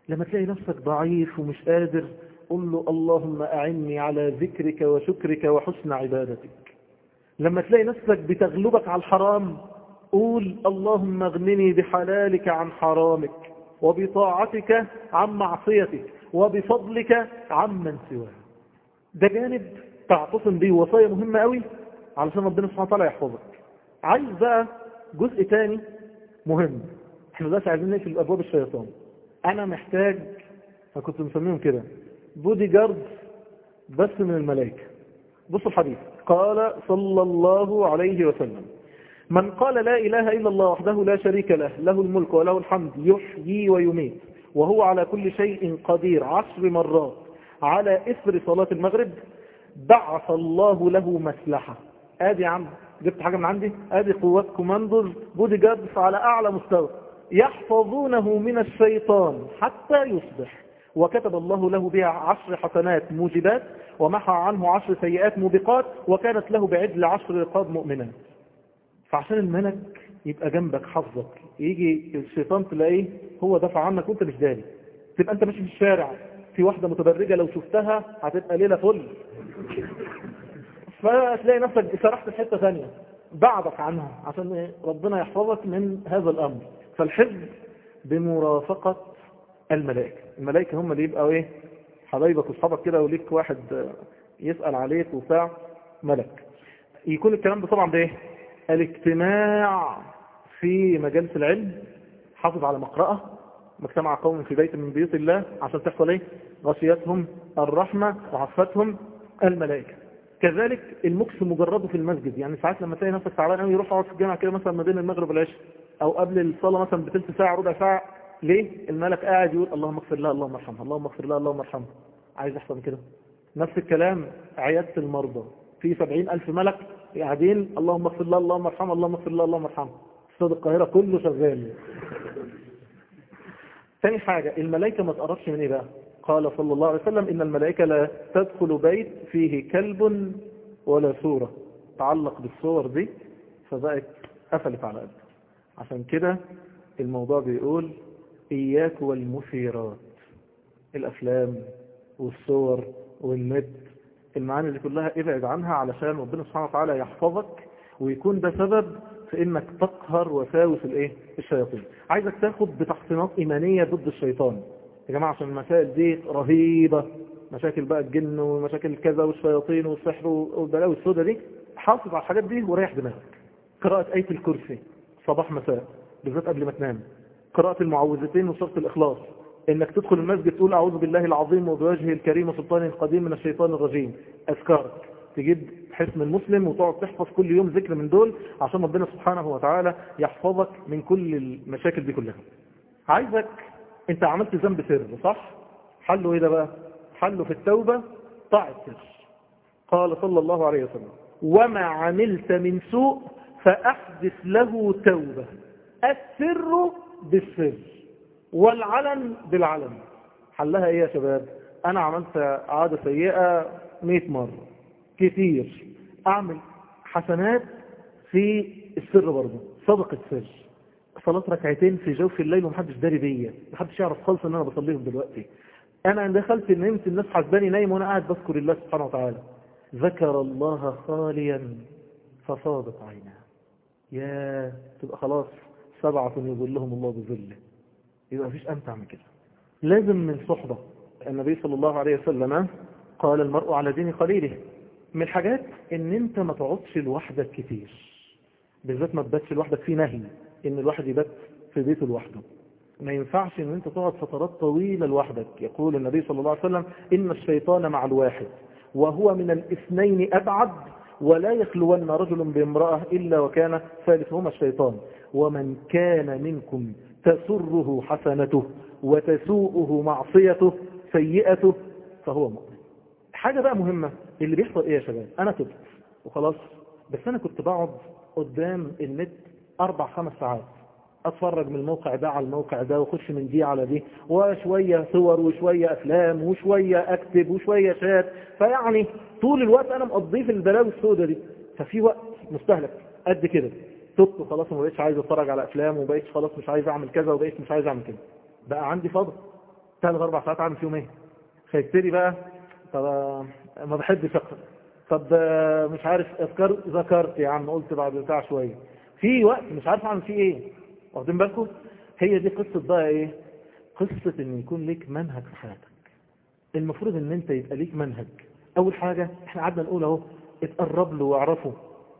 S1: لما تلاقي نفسك ضعيف ومش قادر قل له اللهم أعني على ذكرك وشكرك وحسن عبادتك. لما تلاقي نفسك بتغلبك على الحرام قول اللهم اغنني بحلالك عن حرامك وبطاعتك عن معصيتك وبفضلك عمن سواه ده جانب تعتصم به وصايا مهمة قوي علشان ربنا سبحانه وتعالى يحفظك. عايز بقى جزء تاني مهم. إحنا دلوقتي عايزين نقفل أبواب الشيطان أنا محتاج أنا كنت مسميهم كده بودي جارد بس من الملائكة. بصوا الحديث. قال صلى الله عليه وسلم. من قال لا إله إلا الله وحده لا شريك له له الملك وله الحمد يحيي ويميت وهو على كل شيء قدير عشر مرات على إثر صلاة المغرب بعث الله له مسلحة. آدي يا عم جبت حاجة من عندي؟ آدي قوات كوماندوز bodyguards على أعلى مستوى. يحفظونه من الشيطان حتى يصبح. وكتب الله له بها عشر حسنات موجبات ومحى عنه عشر سيئات موبقات وكانت له بعدل عشر رقاب مؤمنات فعشان الملك يبقى جنبك حفظك يجي الشيطان تلاقيه هو دفع عنك وانت مش داري. تبقى انت ماشي في الشارع. في واحدة متبرجة لو شفتها هتبقى ليلة فل. فتلاقي نفسك سرحت في حتة ثانية بعدك عنها. عشان ربنا يحفظك من هذا الأمر. فالحفظ بمرافقة الملائكة. الملائكة هم اللي يبقوا إيه؟ حبايبك واصحابك كده وليك واحد يسأل عليك وبتاع ملك. يكون الكلام ده طبعا بإيه؟ الاجتماع في مجالس العلم حافظ على مقرأة مجتمع قوم في بيت من بيوت الله عشان تحصل إيه؟ غشيتهم الرحمة وعفتهم الملائكة. كذلك المكس مجرده في المسجد يعني ساعات لما تلاقي نفسك تعبان قوي يروح اقعد في الجامع كده مثلا ما بين المغرب والعشاء أو قبل الصلاة مثلا بثلث ساعة ربع ساعة ليه؟ الملك قاعد يقول اللهم اغفر لها اللهم ارحمها اللهم اغفر لها اللهم ارحمها. عايز أحسن من كده. نفس الكلام عيادة المرضى. في سبعين ألف ملك قاعدين اللهم اغفر لها اللهم ارحمها اللهم اغفر لها اللهم ارحمها. استاد القاهرة كله شغال. ثاني حاجة الملائكة ما تقربش من إيه بقى؟ قال صلى الله عليه وسلم إن الملائكة لا تدخل بيت فيه كلب ولا سورة. تعلق بالصور دي فبقت قفلت على قلبك عشان كده الموضوع بيقول إياك والمثيرات. الأفلام والصور والنت المعاني دي كلها ابعد عنها علشان ربنا سبحانه وتعالى يحفظك ويكون ده سبب في إنك تقهر وساوس الإيه؟ الشياطين. عايزك تاخد بتحصينات إيمانية ضد الشيطان. يا جماعة عشان المسائل دي رهيبة. مشاكل بقى الجن ومشاكل كذا والشياطين والسحر والبلاوي السوداء دي حافظ على الحاجات دي وريح دماغك. قراءة آية الكرسي صباح مساء بالذات قبل ما تنام. قراءة المعوذتين وسورة الإخلاص. إنك تدخل المسجد تقول أعوذ بالله العظيم وبوجهه الكريم وسلطانه القديم من الشيطان الرجيم. أذكارك. تجيب حسن المسلم وتقعد تحفظ كل يوم ذكر من دول عشان ربنا سبحانه وتعالى يحفظك من كل المشاكل دي كلها. عايزك أنت عملت ذنب سر صح؟ حله إيه ده بقى؟ حله في التوبة؟ طاعة سر قال صلى الله عليه وسلم وما عملت من سوء فأحدث له توبة. السر بالسر والعلن بالعلن. حلها إيه يا شباب؟ أنا عملت عادة سيئة 100 مرة. كتير. أعمل حسنات في السر برضه. صدقة سر صلاة ركعتين في جوف الليل ومحدش داري بيا. محدش يعرف خالص إن أنا بصليهم دلوقتي. أنا دخلت نمت الناس حسباني نايم وأنا قاعد بذكر الله سبحانه وتعالى. ذكر الله خاليا فصادت عيناه. يا تبقى خلاص. سبعة يظلهم الله بظله يبقى مفيش أمتع من كده. لازم من صحبة. النبي صلى الله عليه وسلم قال المرء على دين خليله. من الحاجات إن أنت ما تقعدش لوحدك كتير. بالذات ما تباتش لوحدك في نهي. إن الواحد يبات في بيته لوحده. ما ينفعش إن أنت تقعد فترات طويلة لوحدك. يقول النبي صلى الله عليه وسلم إن الشيطان مع الواحد. وهو من الاثنين أبعد ولا يخلون رجل بامرأة إلا وكان ثالثهما الشيطان. ومن كان منكم تسره حسنته وتسوءه معصيته سيئته فهو مؤمن. حاجة بقى مهمة اللي بيحصل إيه يا شباب؟ أنا تبت وخلاص بس أنا كنت بقعد قدام النت أربع خمس ساعات أتفرج من الموقع ده على الموقع ده وأخش من دي على دي وشوية صور وشوية أفلام وشوية أكتب وشوية شات فيعني طول الوقت أنا مقضيه في البلاوي السوداء دي. ففي وقت مستهلك قد كده. تبت خلاص ما بقيتش عايز اتفرج على افلام وبقيتش خلاص مش عايز اعمل كذا وبقيت مش عايز اعمل كده. بقى عندي فضل. ثلاث أربع ساعات عامل فيهم إيه؟ فيبتدي بقى طب ما بحبش أقرأ. طب مش عارف اذكر ذكرت يا عم قلت بعد بتاع شوية. في وقت مش عارف أعمل فيه إيه. واخدين بالكم؟ هي دي قصة بقى إيه؟ قصة إن يكون ليك منهج في حياتك. المفروض إن أنت يبقى ليك منهج. أول حاجة إحنا قعدنا نقول أهو اتقرب له واعرفه.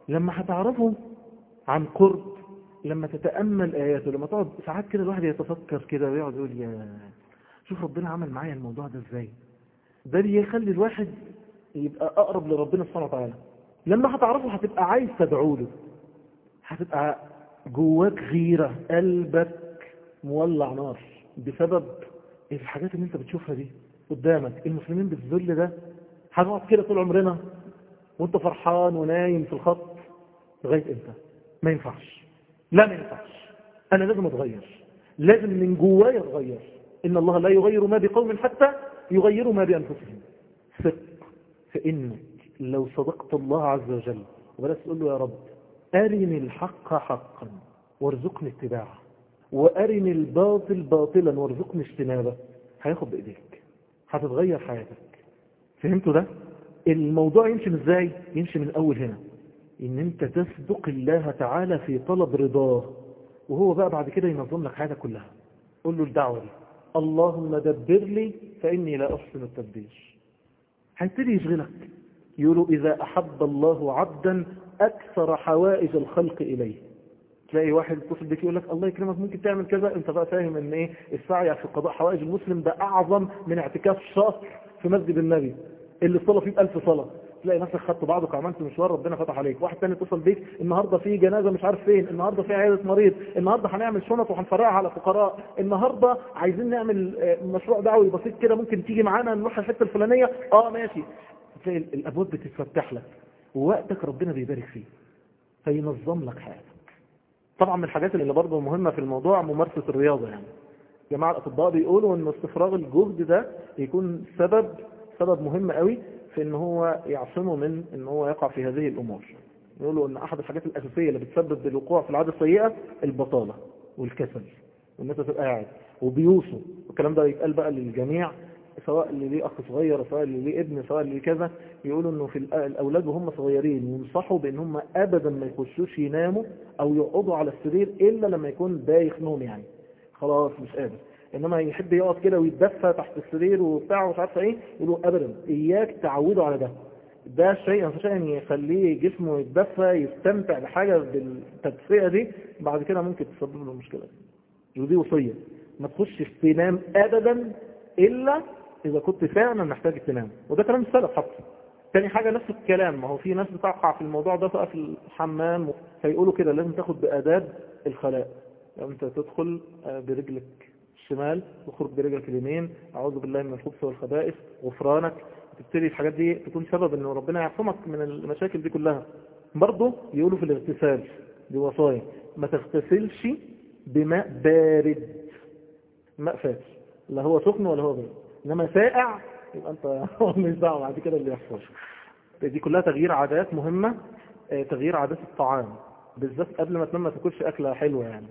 S1: لما هتعرفه عن قرب لما تتأمل آياته لما تقعد ساعات كده الواحد يتفكر كده ويقعد يقول يا شوف ربنا عمل معايا الموضوع ده إزاي؟ ده بيخلي الواحد يبقى أقرب لربنا سبحانه وتعالى. لما هتعرفه هتبقى عايز تدعو له. هتبقى جواك غيرة قلبك مولع نار بسبب الحاجات اللي انت بتشوفها دي قدامك. المسلمين بالذل ده هنقعد كده طول عمرنا وانت فرحان ونايم في الخط لغاية إمتى؟ ما ينفعش. لا ما ينفعش. أنا لازم أتغير. لازم من جوايا أتغير. إن الله لا يغير ما بقوم حتى يغيروا ما بأنفسهم. ثق فانك لو صدقت الله عز وجل وبلاش تقول له يا رب أرني الحق حقا وارزقني اتباعه وأرني الباطل باطلا وارزقني اجتنابه هياخد بإيديك. هتتغير حياتك. فهمتوا ده؟ الموضوع يمشي من إزاي؟ يمشي من الأول هنا. إن أنت تصدق الله تعالى في طلب رضاه وهو بقى بعد كده ينظم لك حياتك كلها. قول له الدعوة دي. اللهم دبر لي فإني لا أحسن التدبير. هيبتدي يشغلك. يقولوا إذا أحب الله عبدا أكثر حوائج الخلق إليه. تلاقي واحد يتصل بك يقول لك الله يكرمك ممكن تعمل كذا؟ أنت بقى فاهم إن إيه؟ السعي في قضاء حوائج المسلم ده أعظم من اعتكاف شهر في مسجد النبي اللي الصلاه فيه بألف صلاة. تلاقي نفسك خدت بعضك وعملت مشوار ربنا فتح عليك. واحد تاني اتصل بيك النهارده في جنازة مش عارف فين النهارده في عيادة مريض النهارده هنعمل شنط وهنفرقها على فقراء النهارده عايزين نعمل مشروع دعوي بسيط كده ممكن تيجي معانا نروح الحتة الفلانية. آه ماشي. تلاقي الأبواب بتتفتح لك ووقتك ربنا بيبارك فيه فينظم لك حياتك. طبعا من الحاجات اللي برضه مهمة في الموضوع ممارسة الرياضة يعني. جماعة الأطباء بيقولوا إن استفراغ الجهد ده يكون سبب سبب مهم قوي في إن هو يعصمه من إن هو يقع في هذه الأمور. يقولوا إن أحد الحاجات الأساسية اللي بتسبب بالوقوع في العادة السيئة البطالة والكسل وإن أنت تبقى قاعد وبيوصوا والكلام ده يتقال بقى للجميع سواء اللي ليه أخ صغير سواء اللي ليه ابن سواء اللي كذا. يقولوا إنه في الأولاد وهم صغيرين ينصحوا بإن هم ابدا ما يخشوش يناموا أو يقعدوا على السرير إلا لما يكون دايخ نوم يعني. خلاص مش قادر. إنما يحب يقعد كده ويتدفى تحت السرير وبتاع ومش عارف إيه يقولوا ابدا إياك تعودوا على ده. ده شيء شيء يخليه جسمه يتدفى يستمتع بحاجة بالتدفئة دي بعد كده ممكن تسبب له مشكلة. ودي وصية. ما تخشش تنام ابدا إلا إذا كنت فعلا محتاج تنام وده كلام السلف حتى. تاني حاجة نفس الكلام. ما هو في ناس بتقع في الموضوع ده في الحمام فيقولوا كده لازم تاخد بآداب الخلاء. يعني أنت تدخل برجلك. الشمال تخرج برجلك اليمين. أعوذ بالله من الخبث والخبائث. غفرانك. تبتدي الحاجات دي تكون سبب إن ربنا يعصمك من المشاكل دي كلها. برضه يقولوا في الاغتسال دي وصايا. ما تغتسلش بماء بارد. ماء فاتر لا هو سخن ولا هو بارد. إنما ساقع يبقى أنت مش دعوة بعد كده اللي يحصل. دي كلها تغيير عادات مهمة تغيير عادات الطعام. بالذات قبل ما تنام ما تاكلش أكلة حلوة يعني.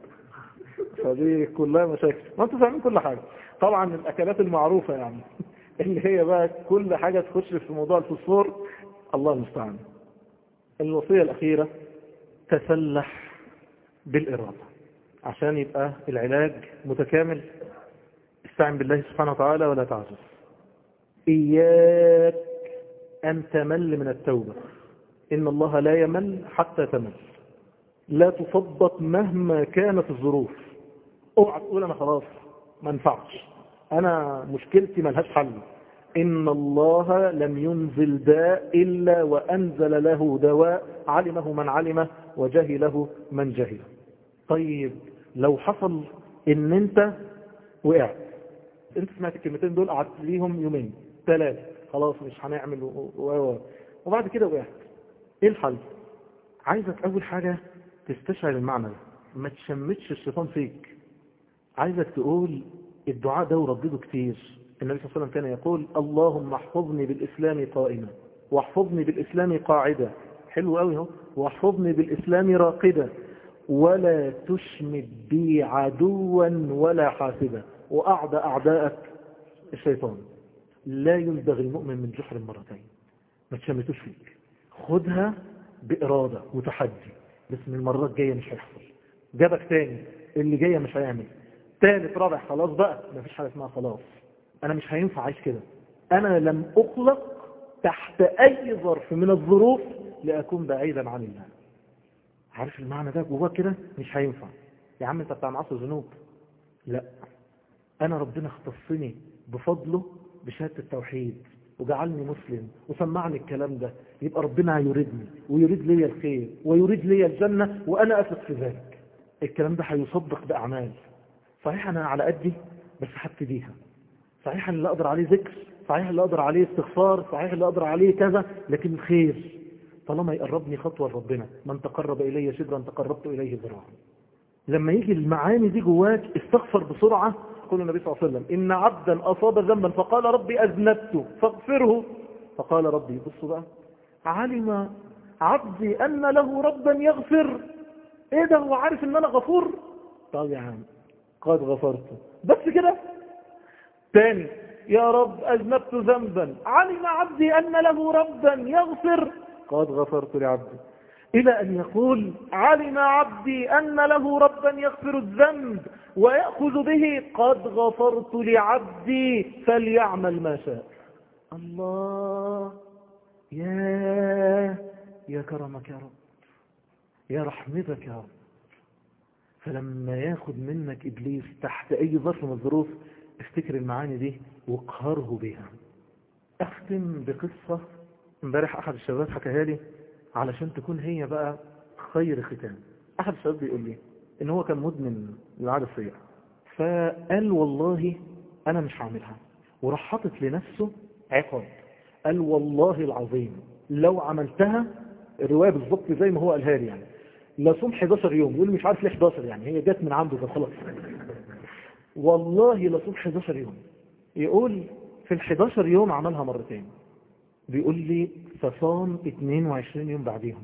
S1: فدي كلها مشاكل. ما أنتوا فاهمين كل حاجة. طبعا الأكلات المعروفة يعني اللي هي بقى كل حاجة تخش في موضوع الفوسفور الله المستعان. الوصية الأخيرة تسلح بالإرادة. عشان يبقى العلاج متكامل. استعن بالله سبحانه وتعالى ولا تعجز إياك أن تمل من التوبة. إن الله لا يمل حتى تمل. لا تصدق مهما كانت الظروف. اوعى تقول أنا خلاص ما انفعش أنا مشكلتي ملهاش حل. إن الله لم ينزل داء إلا وأنزل له دواء علمه من علمه وجهله من جهله. طيب لو حصل إن أنت وقعت أنت سمعت الكلمتين دول قعدت ليهم يومين ثلاثة خلاص مش هنعمل و... و... وبعد كده وقعت. إيه الحل؟ عايزك أول حاجة تستشعر المعنى ما تشمتش الشيطان فيك. عايزك تقول الدعاء ده وردده كتير. النبي صلى الله عليه وسلم كان يقول اللهم احفظني بالإسلام قائما واحفظني بالإسلام قاعدة حلو قوي اهو. واحفظني بالإسلام راقدة ولا تشمت بي عدوا ولا حاسدا. وأعدى أعداءك الشيطان. لا يلدغ المؤمن من جحر مرتين. ما تشمتوش فيك. خدها بإرادة وتحدي. بس من المرات الجاية مش هيحصل. جابك تاني. اللي جاية مش هيعمل. تالت رابع خلاص بقى مفيش حاجة اسمها خلاص. أنا مش هينفع أعيش كده. أنا لم اخلق تحت أي ظرف من الظروف لأكون بعيدا عن الله. عارف المعنى ده؟ جواك كده مش هينفع. يا عم أنت بتاع معصر ذنوب. لا. أنا ربنا اختصني بفضله بشهادة التوحيد وجعلني مسلم وسمعني الكلام ده. يبقى ربنا يريدني ويريد لي الخير ويريد لي الجنة وأنا أثق في ذلك. الكلام ده هيصدق بأعمال. صحيح أنا على قدي بس هبتديها صحيح اللي أقدر عليه ذكر صحيح اللي أقدر عليه استغفار صحيح اللي أقدر عليه كذا لكن خير طالما يقربني خطوة لربنا من تقرب إلي شبرا تقربت إليه ذراعا. لما يجي المعاني دي جواك استغفر بسرعة يقول النبي صلى الله عليه وسلم إن عبدا أصاب ذنبا فقال ربي أذنبت فاغفره. فقال ربي بصوا بقى علم عبدي أن له ربا يغفر. إيه ده هو عارف إن أنا غفور؟ طب يا عم قد غفرت. بس كده. تاني. يا رب أذنبت ذنبا. علم عبدي أن له ربا يغفر. قد غفرت لعبدي. إلى أن يقول علم عبدي أن له ربا يغفر الذنب ويأخذ به. قد غفرت لعبدي فليعمل ما شاء. الله. يا يا كرمك يا رب. يا رحمتك يا رب. فلما ياخد منك إبليس تحت أي ظرف من الظروف افتكر المعاني دي واقهره بها أختم بقصة امبارح أحد الشباب حكاها لي علشان تكون هي بقى خير ختام. أحد الشباب بيقول لي إن هو كان مدمن العادة السيئة فقال والله أنا مش هعملها وراح حاطط لنفسه عقاب. قال والله العظيم لو عملتها الرواية بالظبط زي ما هو قالها لي يعني. لا صوم 11 يوم يقول مش عارف ليه 11 يعني هي جت من عنده فخلاص. والله لا صوم 11 يوم. يقول في ال 11 يوم عملها مرتين. بيقول لي فصام 22 يوم بعديهم.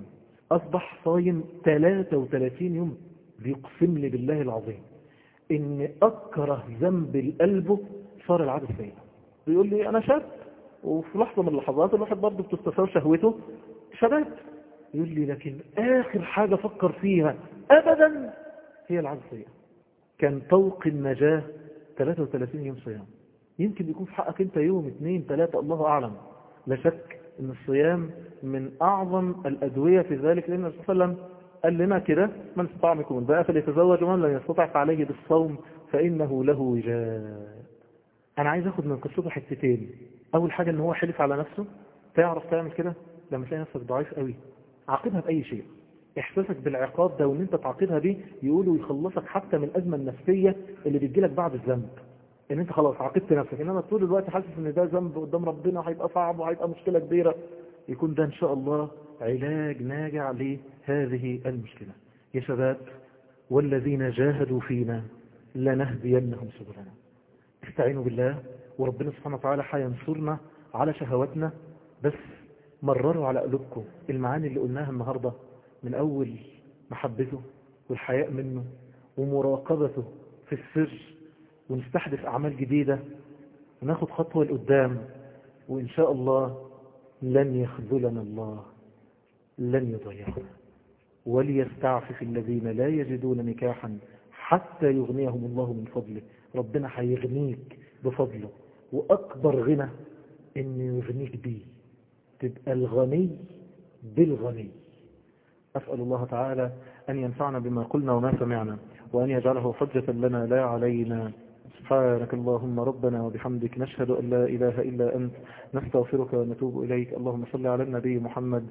S1: أصبح صايم 33 يوم. بيقسم لي بالله العظيم. إن أكره ذنب القلب صار العادة السيئة. بيقول لي أنا شاب وفي لحظة من اللحظات الواحد برضه بتستثار شهوته شباب يقول لي لكن آخر حاجة فكر فيها أبدا هي السيئة كان طوق النجاة 33 يوم صيام. يمكن يكون في حقك أنت يوم اثنين ثلاثة الله أعلم. لا شك إن الصيام من أعظم الأدوية في ذلك لأن الرسول صلى الله عليه وسلم قال لنا كده من استطاع منكم الباء فليتزوج ومن لم يستطع فعليه بالصوم فإنه له وجاء. أنا عايز أخد من قصته حتتين. أول حاجة إن هو حلف على نفسه. تعرف تعمل كده؟ لما تلاقي نفسك ضعيف قوي. عاقبها بأي شيء. إحساسك بالعقاب ده وإن أنت تعاقبها بيه يقولوا يخلصك حتى من الأزمة النفسية اللي بتجيلك بعد الذنب. إن أنت خلاص عاقبت نفسك. إنما طول الوقت حاسس إن ده ذنب قدام ربنا هيبقى صعب وهيبقى مشكلة كبيرة. يكون ده إن شاء الله علاج ناجع لهذه المشكلة. يا شباب والذين جاهدوا فينا لنهدينهم سبلنا. استعينوا بالله. وربنا سبحانه وتعالى هينصرنا على شهواتنا. بس مرروا على قلوبكم المعاني اللي قلناها النهاردة من أول محبته والحياء منه ومراقبته في السر ونستحدث أعمال جديدة وناخد خطوة لقدام وإن شاء الله لن يخذلنا الله لن يضيعنا. وليستعفف الذين لا يجدون نكاحا حتى يغنيهم الله من فضله. ربنا هيغنيك بفضله. وأكبر غنى إن يغنيك بيه. تبقى الغني بالغني. أسأل الله تعالى أن ينفعنا بما قلنا وما سمعنا وأن يجعله حجة لنا لا علينا. سبحانك اللهم ربنا وبحمدك نشهد أن لا إله إلا أنت نستغفرك ونتوب إليك. اللهم صل على النبي محمد